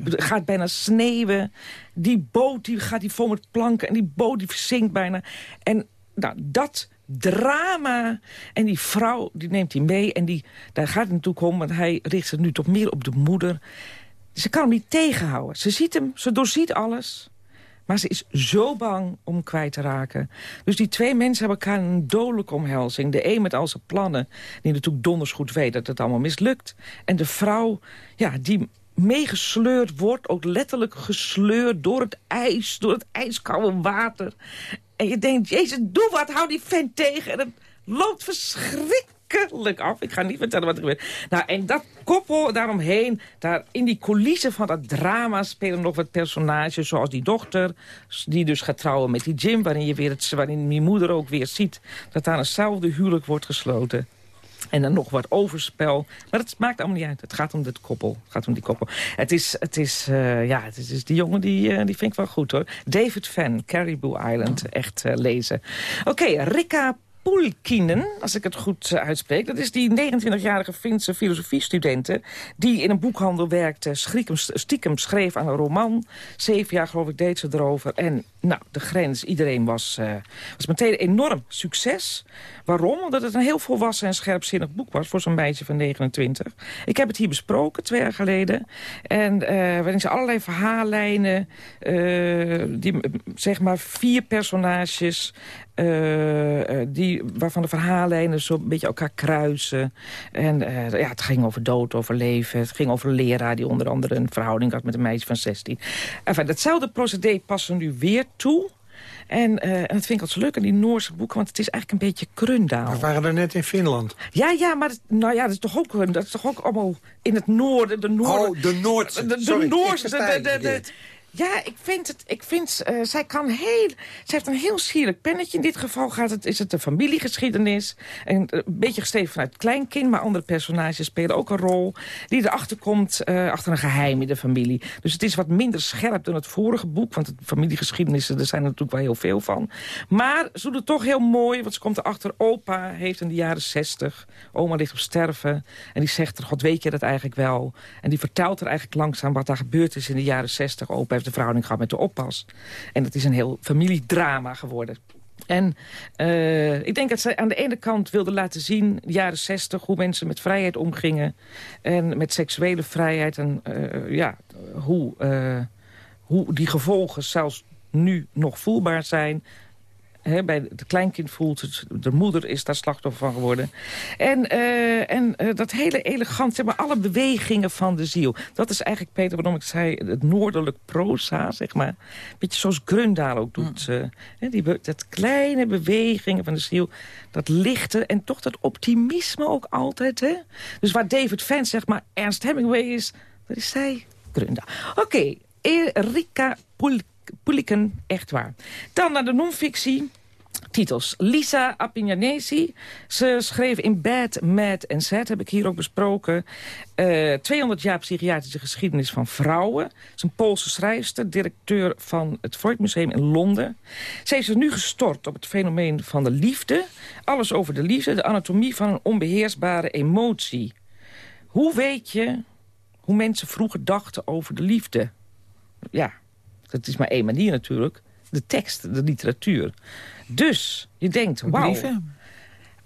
gaat bijna sneeuwen. Die boot die gaat die vol met planken. En die boot die verzinkt bijna. En nou, dat drama. En die vrouw, die neemt hij mee. En die, daar gaat het natuurlijk om, want hij richt zich nu toch meer op de moeder. Ze kan hem niet tegenhouden. Ze ziet hem, ze doorziet alles. Maar ze is zo bang om kwijt te raken. Dus die twee mensen hebben elkaar een dodelijke omhelzing. De een met al zijn plannen, die natuurlijk donders goed weet dat het allemaal mislukt. En de vrouw, ja, die meegesleurd wordt, ook letterlijk gesleurd door het ijs, door het ijskoude water. En je denkt, jezus, doe wat, hou die vent tegen. En het loopt verschrikkelijk af. Ik ga niet vertellen wat er gebeurt. Nou, en dat koppel daaromheen, daar in die coulissen van dat drama... spelen nog wat personages, zoals die dochter... die dus gaat trouwen met die Jim, waarin, je weer het, waarin je moeder ook weer ziet... dat daar eenzelfde huwelijk wordt gesloten. En dan nog wat overspel. Maar het maakt allemaal niet uit. Het gaat om dit koppel. Het gaat om die koppel. Het is, het is uh, ja, het is, die jongen die, uh, die vind ik wel goed hoor. David Fan, Caribou Island. Echt uh, lezen. Oké, Rika Pulkinen, als ik het goed uh, uitspreek. Dat is die 29-jarige Finse filosofiestudente... die in een boekhandel werkte, stiekem, stiekem schreef aan een roman. Zeven jaar, geloof ik, deed ze erover. En nou, de grens, iedereen was, uh, was meteen een enorm succes. Waarom? Omdat het een heel volwassen en scherpzinnig boek was... voor zo'n meisje van 29. Ik heb het hier besproken, twee jaar geleden. En uh, waarin ze allerlei verhaallijnen... die, zeg maar vier personages... die waarvan de verhaallijnen zo een beetje elkaar kruisen. En uh, ja, het ging over dood, over leven. Het ging over een leraar die onder andere een verhouding had met een meisje van 16. Enfin, datzelfde procedé passen nu weer toe. En, uh, en dat vind ik altijd zo leuk aan die Noorse boeken, want het is eigenlijk een beetje Krundaal. We waren er net in Finland. Ja, ja, maar dat, nou ja, dat is toch ook, dat is toch ook allemaal in het noorden. De noorden oh, de Noordse. De, de, Sorry, Noorse. De, de, ja, ik vind het. Ik vind, uh, zij kan heel. Zij heeft een heel sierlijk pennetje. In dit geval gaat het, is het een familiegeschiedenis. Een, een beetje gesteven vanuit kleinkind, maar andere personages spelen ook een rol. Die erachter komt, uh, achter een geheim in de familie. Dus het is wat minder scherp dan het vorige boek. Want familiegeschiedenissen, er zijn er natuurlijk wel heel veel van. Maar ze doet het toch heel mooi. Want ze komt erachter, opa heeft in de jaren zestig. Oma ligt op sterven. En die zegt er, god weet je dat eigenlijk wel. En die vertelt er eigenlijk langzaam wat daar gebeurd is in de jaren zestig. Opa heeft de verhouding gehad met de oppas. En dat is een heel familiedrama geworden. En uh, ik denk dat zij aan de ene kant wilde laten zien... de jaren zestig, hoe mensen met vrijheid omgingen... en met seksuele vrijheid. En uh, ja, hoe, uh, hoe die gevolgen zelfs nu nog voelbaar zijn bij het kleinkind voelt het, de moeder is daar slachtoffer van geworden. En, uh, en uh, dat hele elegant, zeg maar, alle bewegingen van de ziel. Dat is eigenlijk, Peter, waarom ik zei, het noordelijk proza, zeg maar. Beetje zoals Grundaal ook doet. Mm. Uh, die, dat kleine bewegingen van de ziel, dat lichte en toch dat optimisme ook altijd. Hè? Dus waar David Vance, zeg maar, Ernst Hemingway is, dat is zij, Grundaal. Oké, okay, Erika Pulk Puliken, echt waar. Dan naar de non-fictie. Titels. Lisa Appignanesi. Ze schreef in Bad, Mad and Sad, heb ik hier ook besproken. Uh, eh, 200 jaar psychiatrische geschiedenis van vrouwen. Ze is een Poolse schrijfster, directeur van het Freud Museum in Londen. Ze heeft zich nu gestort op het fenomeen van de liefde. Alles over de liefde, de anatomie van een onbeheersbare emotie. Hoe weet je hoe mensen vroeger dachten over de liefde? Ja, dat is maar één manier natuurlijk. De tekst, de literatuur. Dus je denkt, wauw.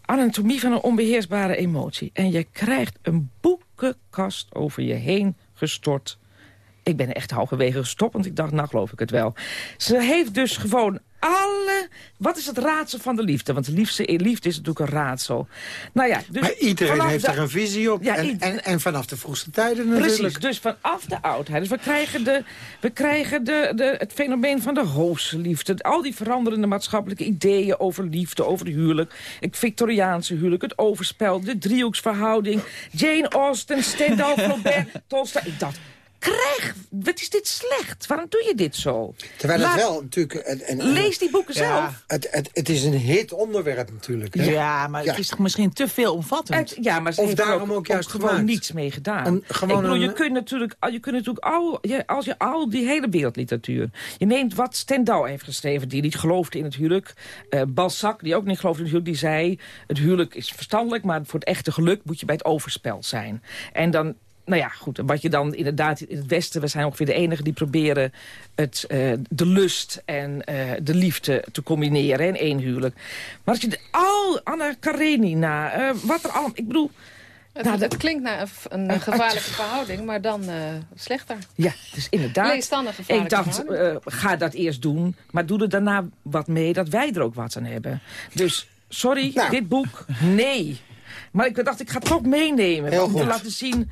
Anatomie van een onbeheersbare emotie. En je krijgt een boekenkast over je heen gestort. Ik ben echt halverwege gestopt, want ik dacht, nou geloof ik het wel. Ze heeft dus gewoon alle... Wat is het raadsel van de liefde? Want de liefde, liefde is natuurlijk een raadsel. Nou ja, dus maar iedereen heeft er een visie op. Ja, en, en, en, vanaf de vroegste tijden natuurlijk. Precies, dus vanaf de oudheid. Dus we krijgen, de, we krijgen de, de, het fenomeen van de hoogste liefde. Al die veranderende maatschappelijke ideeën over liefde, over de huwelijk. Het Victoriaanse huwelijk, het overspel, de driehoeksverhouding. Jane Austen, Stendhal, *laughs* Flaubert, Tolstoy. Ik dacht, krijg, wat is dit slecht? Waarom doe je dit zo? Terwijl het wel natuurlijk... Een, een, lees die boeken zelf. Het, het, het is een hit onderwerp natuurlijk. Hè? Ja, maar het is toch misschien te veel omvattend? ja, maar ze of daarom ook, juist gewoon niets mee gedaan. Een, gewoon Ik bedoel, je kunt natuurlijk, je kunt natuurlijk al, je, als je al die hele wereldliteratuur... Je neemt wat Stendhal heeft geschreven, die niet geloofde in het huwelijk. Uh, Balzac, die ook niet geloofde in het huwelijk, die zei... het huwelijk is verstandelijk, maar voor het echte geluk moet je bij het overspel zijn. En dan nou ja, goed. Wat je dan inderdaad in het Westen... we zijn ongeveer de enige die proberen het, uh, de lust en uh, de liefde te combineren in één huwelijk. Maar als je de, al Anna Karenina, uh, wat er al... Ik bedoel... Het, nou, dat klinkt naar een, een gevaarlijke verhouding, maar dan slechter. Ja, dus inderdaad. Lees dan een gevaarlijke Ik dacht, ga dat eerst doen, maar doe er daarna wat mee dat wij er ook wat aan hebben. Dus, sorry, nou. dit boek, nee. Maar ik dacht, ik ga het toch meenemen. om te laten zien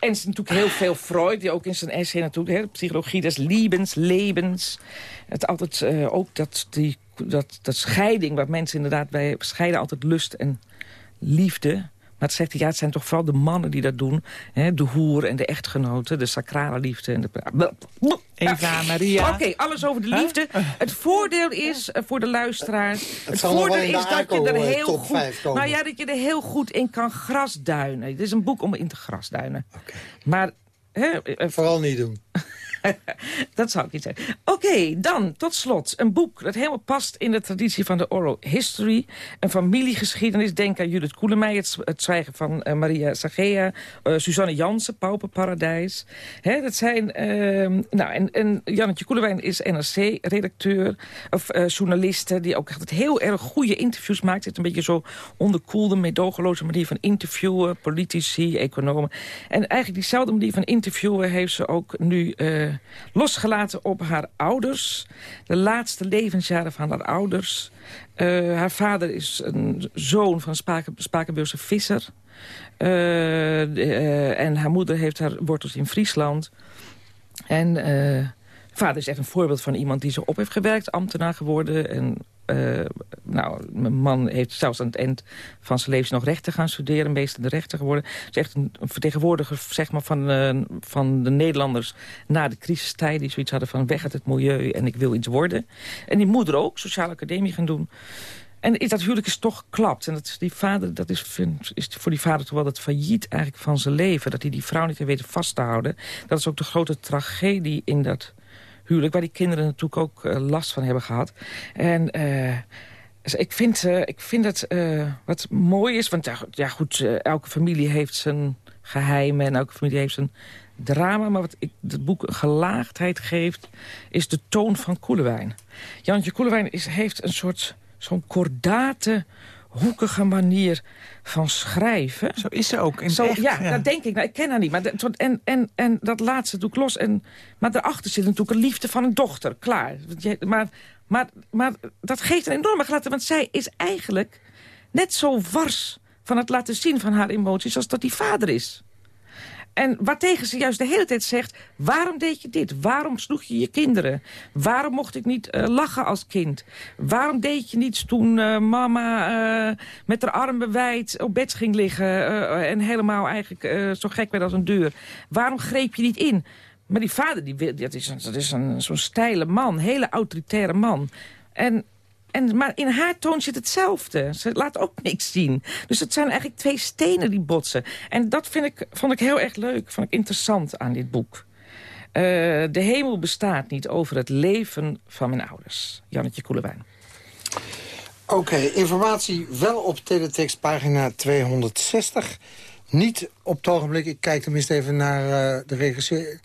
en is natuurlijk heel veel Freud, die ook in zijn essay natuurlijk, hè, psychologie des Lebens, levens. Het altijd uh, ook dat, die, dat, dat scheiding, waar mensen inderdaad bij scheiden altijd lust en liefde. Maar het zegt hij, ja, het zijn toch vooral de mannen die dat doen. Hè, de hoer en de echtgenoten, de sacrale liefde. En de... Eva, Maria. Oké, alles over de liefde. Het voordeel is uh, voor de luisteraars... Het, het voordeel is dat je er heel goed... Nou ja, dat je er heel goed in kan grasduinen. Het is een boek om in te grasduinen. Okay. Maar... Hè, Vooral niet doen. *laughs* dat zou ik niet zeggen. Oké, dan tot slot een boek dat helemaal past in de traditie van de oral history. Een familiegeschiedenis. Denk aan Judith Koelemeijer, het, het zwijgen van uh, Maria Sagea, uh, Suzanne Jansen, Pauperparadijs. Hè, dat zijn, uh, nou, en, en Jannetje Koelewijn is NRC-redacteur, of uh, journaliste, die ook echt heel erg goede interviews maakt. Het een beetje zo onderkoelde, medogeloze manier van interviewen, politici, economen. En eigenlijk diezelfde manier van interviewen heeft ze ook nu losgelaten op haar ouders. De laatste levensjaren van haar ouders. Uh, haar vader is een zoon van Spaken, Spakenburgse visser. Uh, uh, en haar moeder heeft haar wortels in Friesland. En vader is echt een voorbeeld van iemand die zo op heeft gewerkt, ambtenaar geworden. En nou, mijn man heeft zelfs aan het eind van zijn leven nog rechten gaan studeren. Meester de rechter geworden. is echt een, vertegenwoordiger zeg maar, van, uh, van de Nederlanders na de crisistijd. Die zoiets hadden van weg uit het milieu en ik wil iets worden. En die moeder ook, sociale academie gaan doen. En dat huwelijk is toch geklapt. En dat, die vader, dat is, voor die vader toch wel het failliet eigenlijk van zijn leven. Dat hij die vrouw niet heeft weten vast te houden. Dat is ook de grote tragedie in dat huwelijk... waar die kinderen natuurlijk ook uh, last van hebben gehad. En... Uh, ik vind, uh, ik vind het wat mooi is, want ja, goed, elke familie heeft zijn geheimen en elke familie heeft zijn drama. Maar wat ik het boek gelaagdheid geeft, is de toon van Koelewijn. Jantje Koelewijn is, heeft een soort zo'n kordate hoekige manier van schrijven. Zo is ze ook in Zo, echt, ja, dat denk ik. Nou, ik ken haar niet. Maar en, en, en dat laatste doe ik los. En, maar daarachter zit natuurlijk een liefde van een dochter. Klaar. Maar, maar, maar dat geeft een enorme gelaten. Want zij is eigenlijk net zo wars van het laten zien van haar emoties... als dat die vader is. En waartegen ze juist de hele tijd zegt... waarom deed je dit? Waarom sloeg je je kinderen? Waarom mocht ik niet uh, lachen als kind? Waarom deed je niets toen uh, mama uh, met haar armen wijd op bed ging liggen... en helemaal eigenlijk zo gek werd als een deur? Waarom greep je niet in? Maar die vader, die, dat is, dat is zo'n steile man, hele autoritaire man. En en, maar in haar toon zit hetzelfde. Ze laat ook niks zien. Dus het zijn eigenlijk twee stenen die botsen. En dat vind ik, vond ik heel erg leuk, vond ik interessant aan dit boek. Uh, de hemel bestaat niet over het leven van mijn ouders. Jannetje Koelewijn. Oké, informatie wel op teletext pagina 260. Niet op het ogenblik, ik kijk tenminste even naar uh, de regisseur.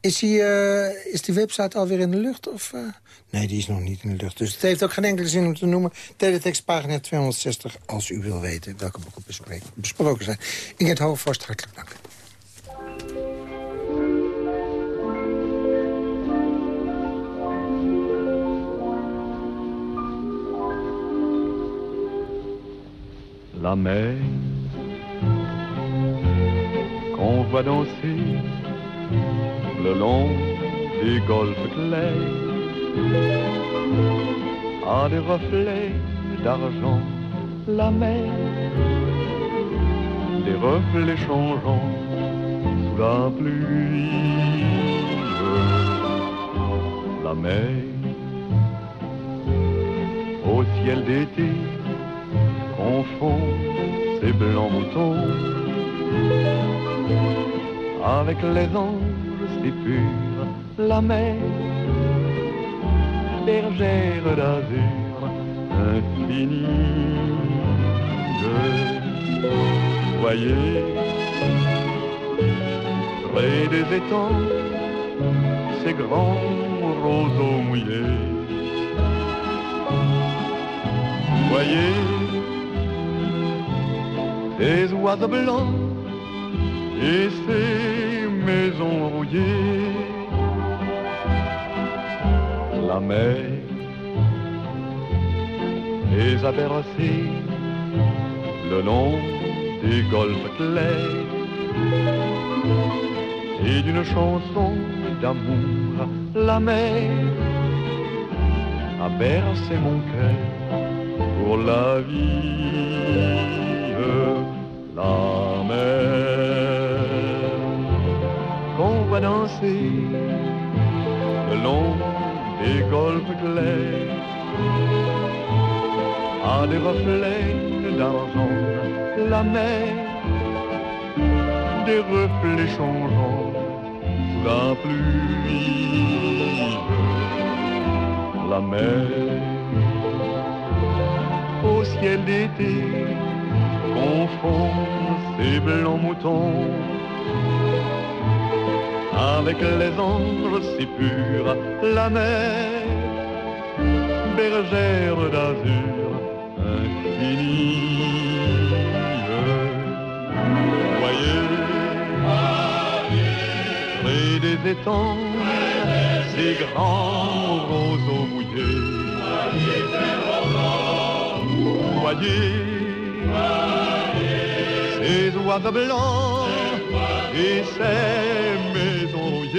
Is die, uh, is die website alweer in de lucht? Of, uh... Nee, die is nog niet in de lucht. Dus het heeft ook geen enkele zin om te noemen. Teletext pagina 260, als u wil weten welke boeken besproken zijn. Inget Hoofdvorst, hartelijk dank. La mer qu'on voit danser le long des golfes clairs a des reflets d'argent la mer, des reflets changeants sous la pluie. La mer, au ciel d'été, confond ses blancs moutons. Avec les anges si purs, la mer bergère d'azur infinie. Je voyais près des étangs ces grands roseaux mouillés. Voyez des oiseaux blancs et ces maisons rouillées la mer les a bercés le long des golfes clairs et d'une chanson d'amour la mer a bercé mon cœur pour la vie la danser le long des golfes clairs, à des reflets d'argent, la mer, des reflets changeants sous la pluie, la mer, au ciel d'été, confond ses blancs moutons avec les anges si purs, la mer, bergère d'azur infinie. Voyez, près des étangs, ces grands roseaux mouillés. Voyez, ces oiseaux blancs et ces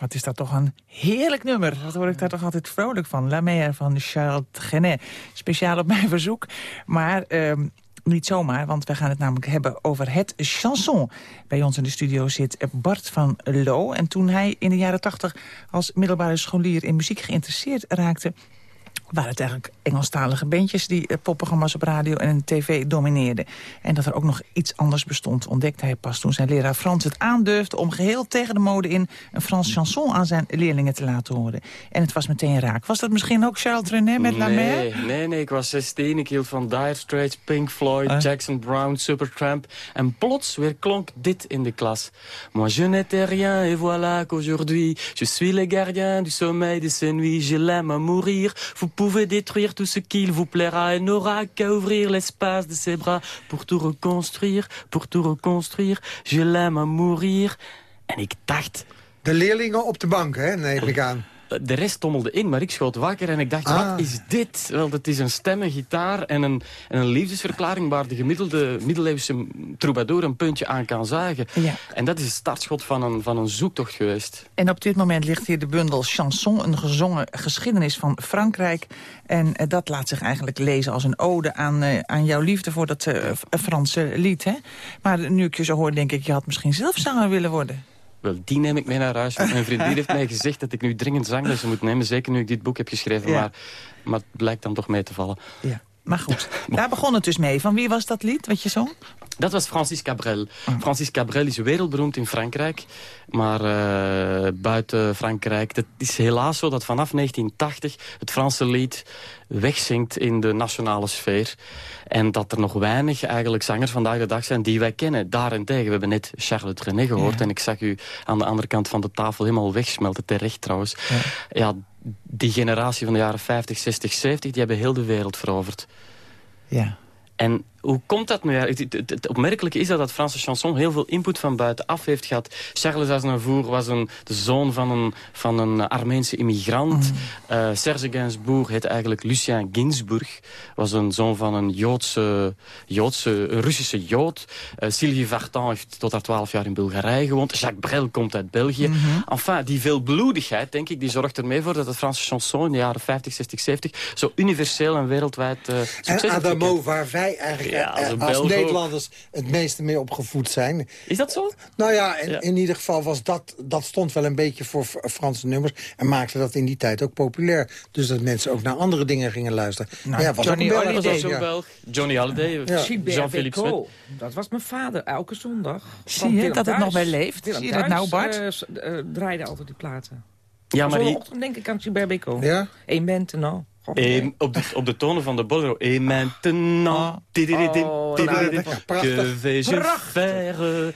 wat is dat toch een heerlijk nummer. Dat word ik daar toch altijd vrolijk van. La Mer van Charles Trenet. Speciaal op mijn verzoek. Maar... ehm niet zomaar, want we gaan het namelijk hebben over het chanson. Bij ons in de studio zit Bart van Loo. En toen hij in de jaren tachtig als middelbare scholier in muziek geïnteresseerd raakte waren het eigenlijk Engelstalige bandjes die eh, popprogramma's op radio en tv domineerden. En dat er ook nog iets anders bestond, ontdekte hij pas toen zijn leraar Frans het aandurfde om geheel tegen de mode in een Frans chanson aan zijn leerlingen te laten horen. En het was meteen raak. Was dat misschien ook Charles Trenet met La Mer? Nee, nee, nee, ik was 16. Ik hield van Dire Straits, Pink Floyd, Jackson Brown, Supertramp. En plots weer klonk dit in de klas. Moi je n'étais rien et voilà qu'aujourd'hui je suis le gardien du sommeil de ces nuits. Je l'aime à mourir. Vous pouvez détruire tout ce qu'il vous plaira et n'aura qu'à ouvrir l'espace de ses bras pour tout reconstruire, pour tout reconstruire. Je l'aime à mourir. En ik dacht... De leerlingen op de bank, hè, neem ik aan. De rest stommelde in, maar ik schoot wakker en ik dacht, Ah. wat is dit? Wel, dat is een stem, een gitaar en een, en een liefdesverklaring... waar de gemiddelde middeleeuwse troubadour een puntje aan kan zuigen. Ja. En dat is het startschot van een, van een zoektocht geweest. En op dit moment ligt hier de bundel Chanson, een gezongen geschiedenis van Frankrijk. En eh, dat laat zich eigenlijk lezen als een ode aan, eh, aan jouw liefde voor dat eh, Franse lied. Hè? Maar nu ik je zo hoor, denk ik, je had misschien zelf zanger willen worden. Wel, die neem ik mee naar huis. Mijn vriendin heeft mij gezegd dat ik nu dringend zanglessen moet nemen. Zeker nu ik dit boek heb geschreven. Ja. Maar, maar het blijkt dan toch mee te vallen. Ja. Maar goed, daar begon het dus mee. Van wie was dat lied wat je zong? Dat was Francis Cabrel. Francis Cabrel is wereldberoemd in Frankrijk. Maar eh, buiten Frankrijk... Het is helaas zo dat vanaf 1980 het Franse lied wegzinkt in de nationale sfeer. En dat er nog weinig eigenlijk zangers vandaag de dag zijn die wij kennen. Daarentegen, we hebben net Charles Trenet gehoord. Ja. En ik zag u aan de andere kant van de tafel helemaal wegsmelten. Terecht trouwens. Ja. Die generatie van de jaren 50, 60, 70... die hebben heel de wereld veroverd. Ja. En hoe komt dat nu? Ja, het, opmerkelijke is dat dat Franse chanson heel veel input van buitenaf heeft gehad. Charles Aznavour was een, de zoon van een, van een Armeense immigrant. Eh, Serge Gainsbourg heette eigenlijk Lucien Ginsburg. Was een zoon van een Joodse, Joodse Russische Jood. Eh, Sylvie Vartan heeft tot haar twaalf jaar in Bulgarije gewoond. Jacques Brel komt uit België. Enfin, die veelbloedigheid, denk ik, die zorgt ermee voor dat het Franse chanson in de jaren 50, 60, 70 zo universeel en wereldwijd uh, succes En heeft Adamo, waar wij eigenlijk Ja, als eh, een als. Nederlanders het meeste mee opgevoed zijn. Is dat zo? Nou ja, in, Ja. in ieder geval was dat, dat stond wel een beetje voor Franse nummers. En maakte dat in die tijd ook populair. Dus dat mensen ook naar andere dingen gingen luisteren. Maar ja, was ook Belg, was ook. Belg. Johnny Holiday, Jean-Philippe. Dat was mijn vader, elke zondag. Zie je dat het nog bij leeft? Zie je dat nou, Bart? eh, eh, draaide altijd die platen. Ja, maar die- denk ik aan Gilbert Bécaud. Ja? Eén maintenant. Goh, Et op, de, op de tonen van de bolero. Et maintenant, tidididim, Oh, nou, prachtig. que vais-je faire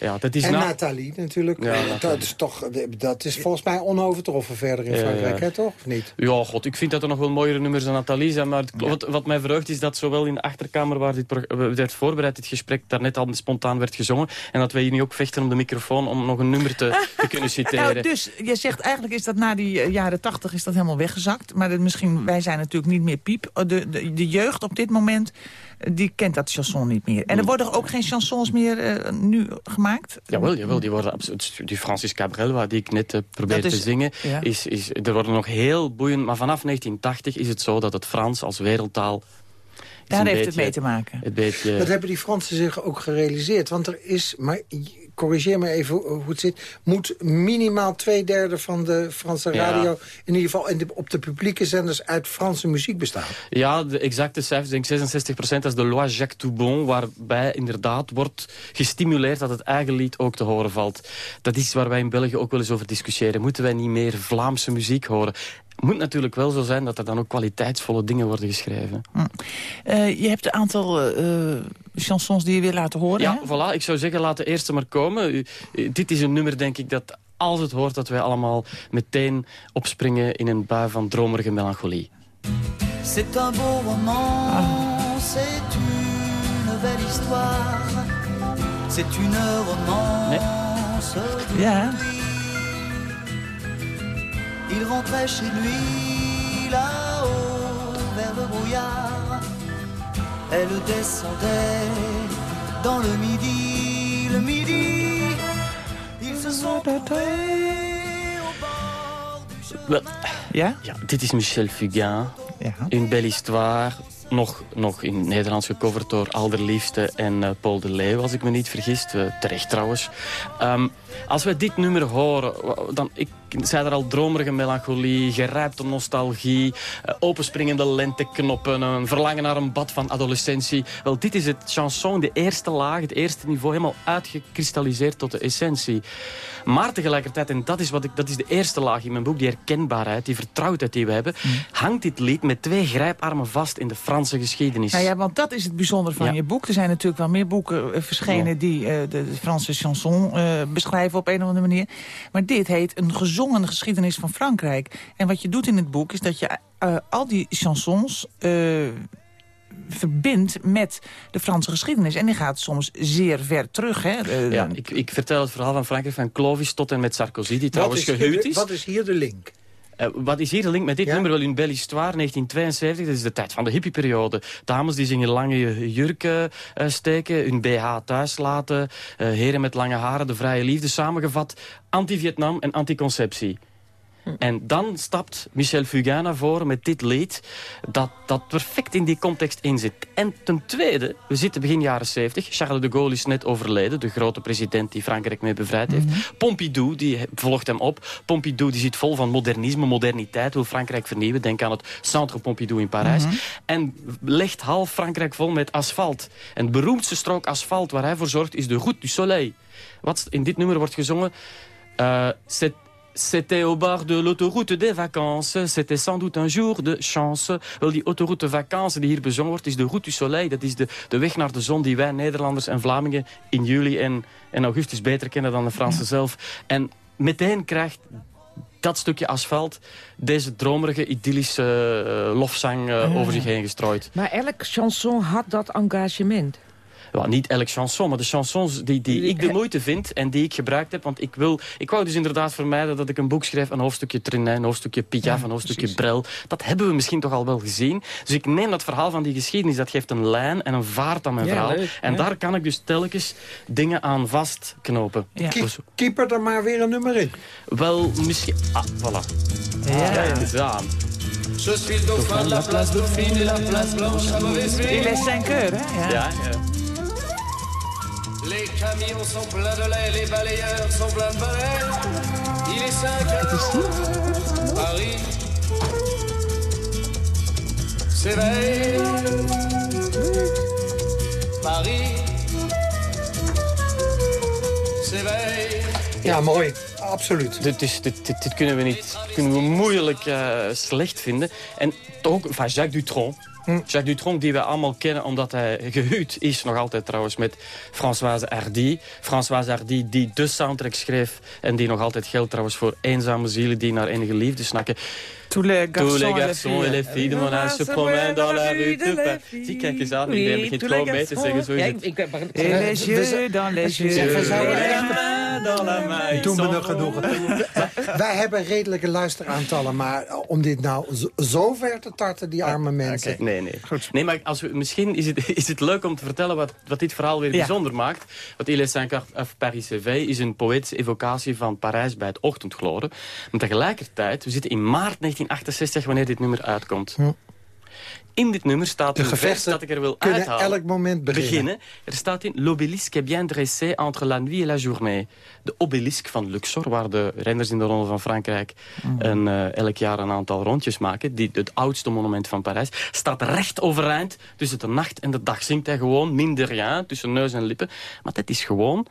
Ja, dat is en na... Nathalie natuurlijk. Ja, dat, is toch, dat is volgens mij onovertroffen verder in Frankrijk, ja. hè, toch? Of niet? Ja, god, ik vind dat er nog wel mooiere nummers dan Nathalie zijn. Maar het- wat, wat mij verheugt is dat zowel in de achterkamer waar dit eh, werd voorbereid, dit gesprek, daarnet al spontaan werd gezongen. En dat wij hier nu ook vechten om de microfoon om nog een nummer te, *laughs* te kunnen citeren. Nou, dus je zegt eigenlijk is dat na die eh, jaren tachtig is dat helemaal weggezakt. Maar dat misschien, wij zijn natuurlijk niet meer piep. Oh, De, de, de jeugd op dit moment, die kent dat chanson niet meer. En er worden ook geen chansons meer eh, nu gemaakt? Jawel, jawel, die worden absoluut. Die Francis Cabrel, waar die ik net eh, probeerde te zingen, ja. is, is, er worden nog heel boeiend. Maar vanaf 1980 is het zo dat het Frans als wereldtaal. Daar heeft het mee te maken. Het beetje, Dat hebben die Fransen zich ook gerealiseerd. Want er is, maar corrigeer me even hoe het zit... moet minimaal twee derde van de Franse Ja. radio... in ieder geval in de- op de publieke zenders uit Franse muziek bestaan. Ja, de exacte cijfers, denk ik 66% dat is de loi Jacques Toubon... waarbij inderdaad wordt gestimuleerd dat het eigen lied ook te horen valt. Dat is waar wij in België ook wel eens over discussiëren. Moeten wij niet meer Vlaamse muziek horen? Het moet natuurlijk wel zo zijn dat er dan ook kwaliteitsvolle dingen worden geschreven. Eh, je hebt een aantal eh, eh, chansons die je wil laten horen. Ja, hè? voilà. Ik zou zeggen, laat de eerste maar komen. U- dit is een nummer, denk ik, dat als het hoort... dat wij allemaal meteen opspringen in een bui van dromerige melancholie. C'est un beau roman, c'est une belle histoire, c'est une romance. Ja. Il rentrait chez lui là-haut vers le brouillard. Elle descendait dans le midi, le midi. Ils se sont trouvés au bord du Ja? ja, dit is Michel Fugain. Une belle histoire. Nog, nog in het Nederlands gecoverd door Alderliefste en eh, Paul de Leeuw, als ik me niet vergis. Eh, terecht trouwens. Ehm, als we dit nummer horen, dan, ik zei er al dromerige melancholie, gerijpte nostalgie, eh, openspringende lenteknoppen, een verlangen naar een bad van adolescentie. Wel, dit is het chanson, de eerste laag, het eerste niveau, helemaal uitgekristalliseerd tot de essentie. Maar tegelijkertijd, en dat is, wat ik, dat is de eerste laag in mijn boek, die herkenbaarheid, die vertrouwdheid die we hebben, hangt dit lied met twee grijparmen vast in de Franse geschiedenis. Nou ja, want dat is het bijzondere van Ja. je boek. Er zijn natuurlijk wel meer boeken eh, verschenen Ja. die eh, de, Franse chanson beschrijven op een of andere manier. Maar dit heet een gezongen geschiedenis van Frankrijk. En wat je doet in het boek is dat je eh, al die chansons eh, verbindt met de Franse geschiedenis. En die gaat soms zeer ver terug. Hè? Eh, Ja, ik, ik vertel het verhaal van Frankrijk van Clovis tot en met Sarkozy, die trouwens wat, gehuwd is. wat is hier de link? Eh, wat is hier de link met dit nummer? Wel, een belle histoire, 1972. Dat is de tijd van de hippieperiode. Dames die zich in lange jurken eh, steken, hun BH thuis laten. eh, heren met lange haren, de vrije liefde. Samengevat, anti-Vietnam en anticonceptie. En dan stapt Michel Fugain naar voren met dit lied... Dat, dat perfect in die context inzit. En ten tweede, we zitten begin jaren 70. Charles de Gaulle is net overleden, de grote president die Frankrijk mee bevrijd heeft. Pompidou, die volgt hem op. Pompidou die zit vol van modernisme, moderniteit, wil Frankrijk vernieuwen. Denk aan het Centre Pompidou in Parijs. Mhm. En legt half Frankrijk vol met asfalt. En de beroemdste strook asfalt waar hij voor zorgt is de Route du Soleil. Wat in dit nummer wordt gezongen... c'est C'était au bord de l'autoroute des vacances. C'était sans doute un jour de chance. Wel, die autoroute vacances die hier bezongen wordt, is de Route du Soleil. Dat is de, de weg naar de zon die wij Nederlanders en Vlamingen in juli en, en augustus beter kennen dan de Fransen zelf. En meteen krijgt dat stukje asfalt deze dromerige, idyllische eh, lofzang eh, over zich heen gestrooid. Maar elk chanson had dat engagement. Ja, niet elk chanson, maar de chansons die, die ik de moeite vind en die ik gebruikt heb. Want ik, wil, ik wou dus inderdaad vermijden dat ik een boek schrijf, een hoofdstukje Trenet, een hoofdstukje Piaf, een hoofdstukje Brel. Dat hebben we misschien toch al wel gezien. Dus ik neem dat verhaal van die geschiedenis, dat geeft een lijn en een vaart aan mijn Ja, verhaal. leuk, en ja. daar kan ik dus telkens dingen aan vastknopen. Dus, Keep er dan maar weer een nummer in. wel, misschien... Ah, voilà. Ja. het is aan. Je suis dauphin de la place Dauphine et la place Blanche à mauvaise cinq heures, hè? Ja. Ja, ja. Les camions sont pleins de lait, les balayeurs sont pleins de balais. Il est 5 heures. Paris s'éveille. Paris s'éveille. Ja, mooi. Absoluut. Dit, is, dit, dit, dit kunnen we niet, kunnen we moeilijk eh, slecht vinden. En toch, van Jacques Dutronc, Hm. Jacques Dutronc, die we allemaal kennen omdat hij gehuwd is, nog altijd trouwens, met Françoise Hardy. Françoise Hardy die de soundtrack schreef en die nog altijd geldt trouwens voor eenzame zielen die naar enige liefde snakken. Tous les garçons, Tous les garçons et les filles de mon âge se promènent dans la rue de Paris. Zie, kijk eens aan, ik begint gewoon mee te zeggen. Zo is het. Et les yeux dans les yeux. Doen we nog genoeg. Wij hebben redelijke luisteraantallen, maar om dit nou zo, ver te tarten, die arme mensen. Nee, nee. Goed. Nee, maar als we, misschien is het, is het leuk om te vertellen wat, wat dit verhaal weer bijzonder maakt. Want Il est 5 of Paris CV is een poëtische evocatie van Parijs bij het ochtendgloren. Maar tegelijkertijd, we zitten in maart 1968 wanneer dit nummer uitkomt. In dit nummer staat een vers dat ik er wil uithalen. elk moment beginnen. Er staat in l'obélisque est bien dressé entre la nuit et la journée. De obelisk van Luxor, waar de renners in de Ronde van Frankrijk een, eh, elk jaar een aantal rondjes maken. Die, het oudste monument van Parijs. Staat recht overeind tussen de nacht en de dag. Zingt hij gewoon minder rien tussen neus en lippen. Maar dat is gewoon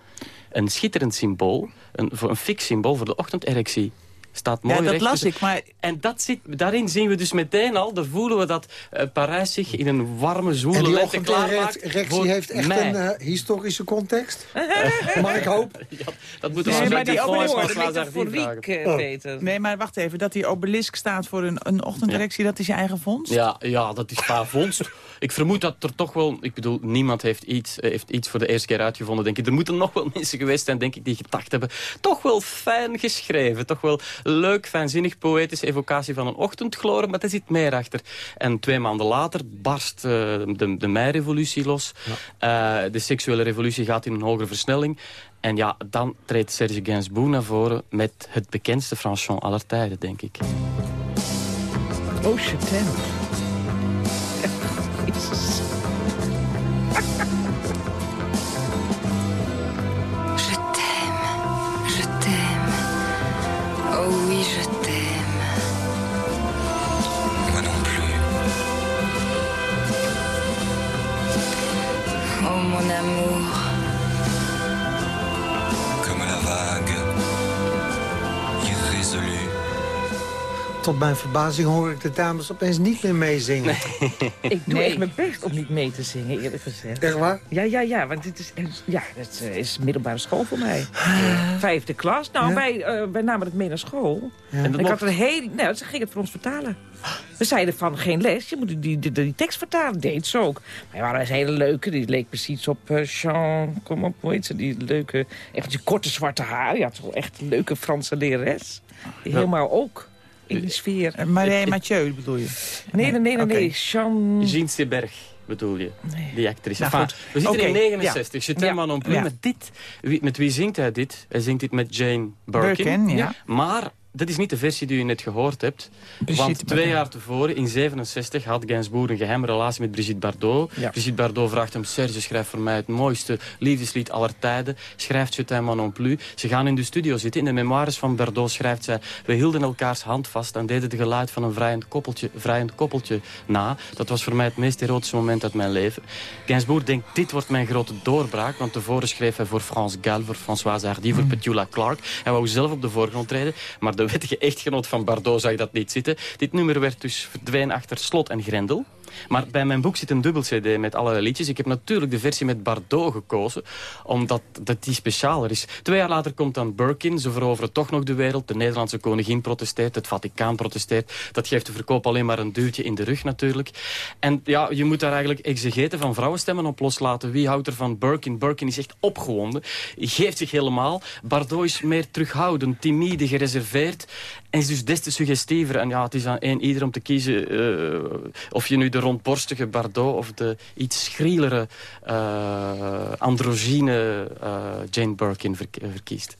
een schitterend symbool. Een, een fix symbool voor de ochtenderectie staat mooi Ja, dat recht las tussen- ik, maar... En dat zit, daarin zien we dus meteen al, daar voelen we dat eh, Parijs zich in een warme, zwoele En die lente klaarmaakt. voor heeft echt mei. een eh, historische context. *laughs* Mag ik hopen? *laughs* Dat moeten Nee, we maar aan die en obelisk- Hardy vragen. Oh. Peter. Nee, maar wacht even. Dat die obelisk staat voor een, een ochtenddirectie, dat is je eigen vondst? Ja, ja, dat is qua vondst. Ik vermoed dat er toch wel... Ik bedoel, niemand heeft iets, eh, heeft iets voor de eerste keer uitgevonden, denk ik. Er moeten nog wel *laughs* mensen geweest zijn, denk ik, die gedacht hebben... toch wel fijn geschreven. Toch wel leuk, fijnzinnig, poëtische evocatie van een ochtendgloren. Maar er zit meer achter. En twee maanden later barst eh, de, de meirevolutie los. Eh, de seksuele revolutie gaat in een hogere versnelling. En ja, dan treedt Serge Gainsbourg naar voren... met het bekendste Franchon aller tijden, denk ik. Oh, *laughs* je Tot mijn verbazing hoor ik de dames opeens niet meer meezingen. Ik doe echt mijn best om niet mee te zingen, eerlijk gezegd. Echt waar? Ja, ja, ja, want dit is, ja, het eh, is middelbare school voor mij. Eh, Vijfde klas. Nou, Ja. wij, eh, wij namen het mee naar school. Ja. En ik had een heel... Nou, ze ging het voor ons vertalen. We zeiden van, geen les, je moet die, die, die, die tekst vertalen. Deed ze ook. Maar ja, waren een hele leuke. Die leek precies op uh, Jean... Kom op, hoe heet ze? Die leuke, echt die korte zwarte haar. Ja, toch wel echt een leuke Franse lerares. Die Ja. helemaal ook in die sfeer. Uh, Marie Mathieu bedoel je? Nee, nee, nee, nee. Jean... Jean Seberg bedoel je, die actrice. Nou, Enfin, we zitten in 69, ja. T'aime Ja. Ja. Met, dit, wie- met wie zingt hij dit? Hij zingt dit met Jane Birkin. Birkin, ja. Maar dat is niet de versie die u net gehoord hebt. Brigitte want twee Bardot. jaar tevoren, in 67, had Gainsbourg een geheime relatie met Brigitte Bardot. Ja. Brigitte Bardot vraagt hem, Serge, schrijf voor mij het mooiste liefdeslied aller tijden. Schrijft Je t'aime non plus. Ze gaan in de studio zitten. In de memoires van Bardot schrijft zij... We hielden elkaars hand vast en deden het geluid van een vrijend koppeltje, vrijend koppeltje na. Dat was voor mij het meest erotische moment uit mijn leven. Gainsbourg denkt, dit wordt mijn grote doorbraak. Want tevoren schreef hij voor France Gall, voor Françoise Hardy, voor Petula Clark. Hij wou zelf op de voorgrond treden. Maar de wettige echtgenoot van Bardot zag dat niet zitten. Dit nummer werd dus verdwenen achter slot en grendel. Maar bij mijn boek zit een dubbel cd met alle liedjes. Ik heb natuurlijk de versie met Bardot gekozen, omdat dat die specialer is. Twee jaar later komt dan Birkin. Ze veroveren toch nog de wereld. De Nederlandse koningin protesteert, het Vaticaan protesteert. Dat geeft de verkoop alleen maar een duwtje in de rug natuurlijk. En ja, je moet daar eigenlijk exegeten van vrouwenstemmen op loslaten. Wie houdt er van Birkin? Birkin is echt opgewonden. Geeft zich helemaal. Bardot is meer terughoudend, timide, gereserveerd. En is dus des te suggestiever. En ja, het is aan één ieder om te kiezen eh, of je nu de rondborstige Bardot of de iets schrielere, eh, androgyne eh, Jane Birkin verk- verkiest.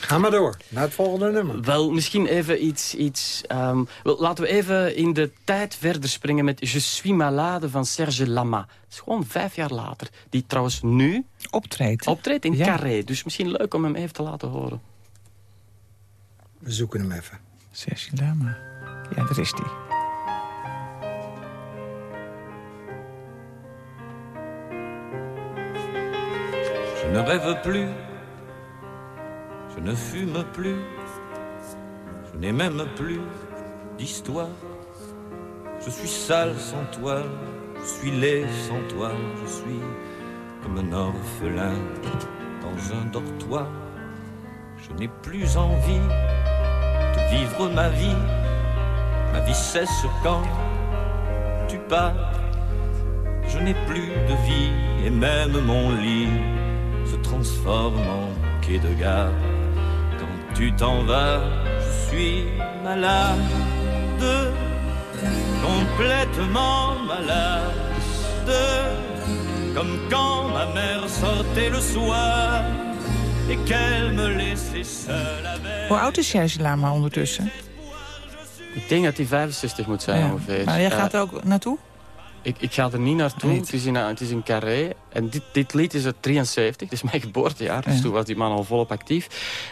Ga maar door, naar het volgende nummer. Wel, misschien even iets... iets ehm, wel, laten we even in de tijd verder springen met Je suis malade van Serge Lama. Dat is gewoon vijf jaar later. Die trouwens nu... Optreedt. Optreedt in Ja. Carré. Dus misschien leuk om hem even te laten horen. We zoeken hem even. Serge Lama. Ja, daar is die. Je ne rêve plus, je ne fume plus, je n'ai même plus d'histoire. Je suis sale sans toi, je suis laid sans toi, je suis comme un orphelin dans un dortoir. Je n'ai plus envie vivre ma vie. Ma vie cesse quand tu pars. Je n'ai plus de vie et même mon lit se transforme en quai de gare. Quand tu t'en vas, je suis malade, complètement malade, comme quand ma mère sortait le soir et qu'elle me laissait seule. Hoe oud is Serge Lama ondertussen? Ik denk dat hij 65 moet zijn Ja. ongeveer. Maar jij gaat er ook naartoe? Ik, ik ga er niet naartoe. Niet. Het is in, eh, het is in Carré. En dit, dit lied is uit 73. Het is mijn *laughs* geboortejaar. Dus Ja. toen was die man al volop actief.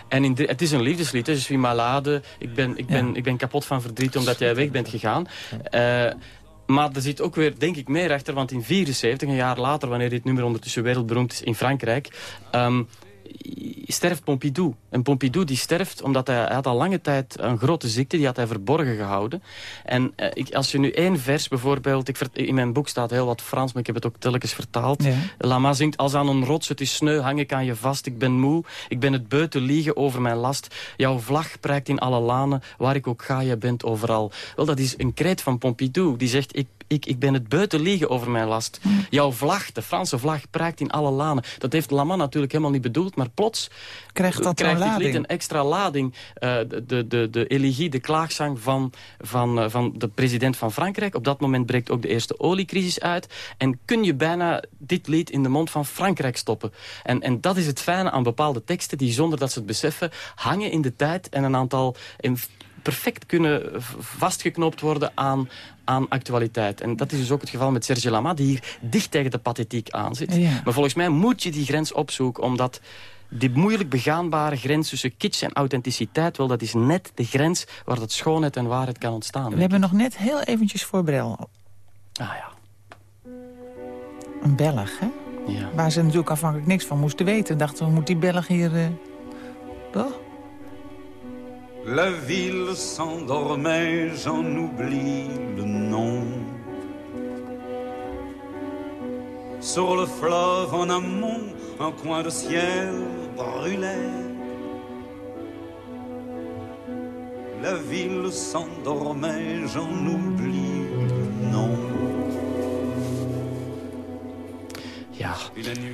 En in, het is een liefdeslied. Je suis malade. Ik ben, ik, ben, ik ben kapot van verdriet omdat jij weg bent gegaan. Eh, maar er zit ook weer, denk ik, meer achter. Want in 74, een jaar later, wanneer dit nummer ondertussen wereldberoemd is in Frankrijk... ehm, sterft Pompidou. En Pompidou die sterft omdat hij, hij had al lange tijd een grote ziekte. Die had hij verborgen gehouden. En eh, ik, als je nu één vers bijvoorbeeld... Ik, ver- in mijn boek staat heel wat Frans, maar ik heb het ook telkens vertaald. Ja. Lama zingt als aan een rots, het is sneu, hang ik aan je vast. Ik ben moe, ik ben het beu te liegen over mijn last. Jouw vlag prijkt in alle lanen, waar ik ook ga, je bent overal. Wel, dat is een kreet van Pompidou. Die zegt, ik, ik, ik ben het beu te liegen over mijn last. Jouw vlag, de Franse vlag, prijkt in alle lanen. Dat heeft Lama natuurlijk helemaal niet bedoeld, maar plots Krijgt dat krijgt dit lied een extra lading. Eh, de, de, de, de elegie, de klaagzang van, van, eh, van de president van Frankrijk. Op dat moment breekt ook de eerste oliecrisis uit. En kun je bijna dit lied in de mond van Frankrijk stoppen. En, en dat is het fijne aan bepaalde teksten die zonder dat ze het beseffen hangen in de tijd en een aantal... perfect kunnen vastgeknoopt worden aan, aan actualiteit. En dat is dus ook het geval met Serge Lama, die hier dicht tegen de pathetiek aan zit. Ja. Maar volgens mij moet je die grens opzoeken, omdat die moeilijk begaanbare grens tussen kitsch en authenticiteit, wel, dat is net de grens waar dat schoonheid en waarheid kan ontstaan. We hebben nog net heel eventjes voor Brel. Ah ja. Een Belg, hè? Ja. Waar ze natuurlijk aanvankelijk niks van moesten weten. Dachten we, moet die Belg hier... toch? La ville s'endormait, j'en oublie le nom. Sur le fleuve en amont, un coin de ciel brûlait. La ville s'endormait, j'en oublie le nom. Ja,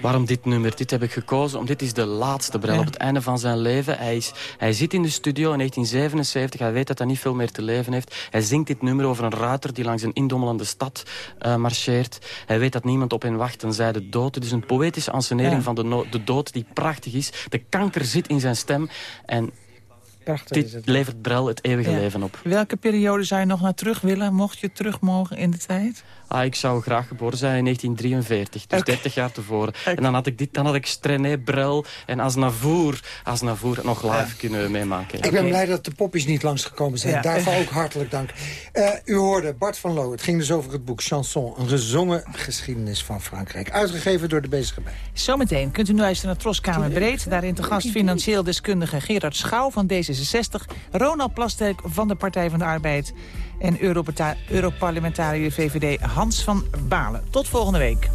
waarom dit nummer? Dit heb ik gekozen, omdat dit is de laatste Brel op het einde van zijn leven. Hij, is, hij zit in de studio in 1977, hij weet dat hij niet veel meer te leven heeft. Hij zingt dit nummer over een ruiter die langs een indommelende stad eh, marcheert. Hij weet dat niemand op hen wacht tenzij de dood. Het is een poëtische ansenering Ja. van de, no- de dood die prachtig is. De kanker zit in zijn stem en Prachtig is dit het. levert Brel het eeuwige Ja. leven op. Welke periode zou je nog naar terug willen, mocht je terug mogen in de tijd? Ah, ik zou graag geboren zijn in 1943, dus 30 jaar tevoren. En dan had ik dit, dan had ik Strené, Brel en Aznavour, Aznavour nog live kunnen meemaken. Ik ben blij dat de poppies niet langsgekomen zijn. Ja. Daarvoor ook *laughs* hartelijk dank. Eh, u hoorde Bart van Loo. Het ging dus over het boek Chanson. Een gezongen geschiedenis van Frankrijk. Uitgegeven door de Bezige Bij. Zometeen kunt u nu luisteren naar Troskamer Breed. Daarin te gast financieel deskundige Gerard Schouw van D66... Ronald Plasterk van de Partij van de Arbeid... en Europarlementariër VVD Hans van Balen. Tot volgende week.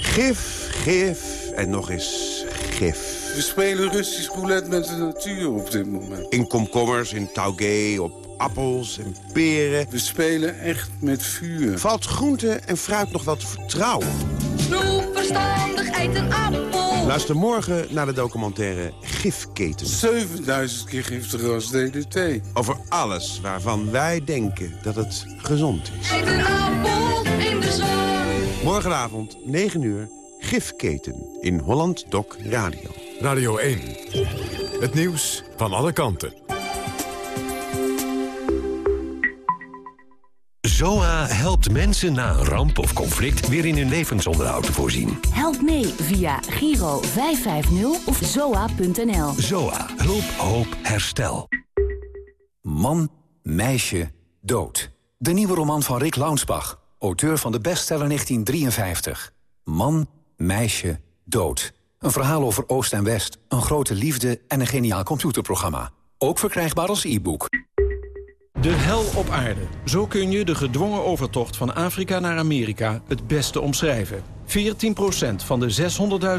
Gif, gif en nog eens gif. We spelen Russisch roulette met de natuur op dit moment. In komkommers, in taugé, op appels en peren. We spelen echt met vuur. Valt groente en fruit nog wat te vertrouwen? Snoep verstandig, eet een appel. Luister morgen naar de documentaire Gifketen. 7000 keer giftiger als DDT. Over alles waarvan wij denken dat het gezond is. Eet een appel in de zon. Morgenavond, 9 uur, Gifketen in Holland Doc Radio. Radio 1. Het nieuws van alle kanten. ZOA helpt mensen na een ramp of conflict weer in hun levensonderhoud te voorzien. Help mee via Giro 550 of zoa.nl. ZOA. Hulp, hoop, herstel. Man, meisje, dood. De nieuwe roman van Rick Launsbach, auteur van de bestseller 1953. Man, meisje, dood. Een verhaal over Oost en West, een grote liefde en een geniaal computerprogramma. Ook verkrijgbaar als e-book. De hel op aarde. Zo kun je de gedwongen overtocht van Afrika naar Amerika het beste omschrijven. 14% van de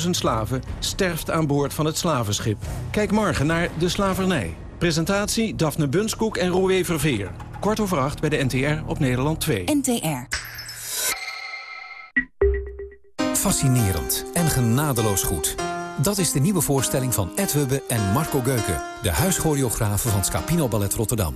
600.000 slaven sterft aan boord van het slavenschip. Kijk morgen naar De Slavernij. Presentatie Daphne Bunskoek en Roué Verveer. Kwart over acht bij de NTR op Nederland 2. NTR. Fascinerend en genadeloos goed. Dat is de nieuwe voorstelling van Ed Hubbe en Marco Geuken... de huischoreografen van Scapino Ballet Rotterdam.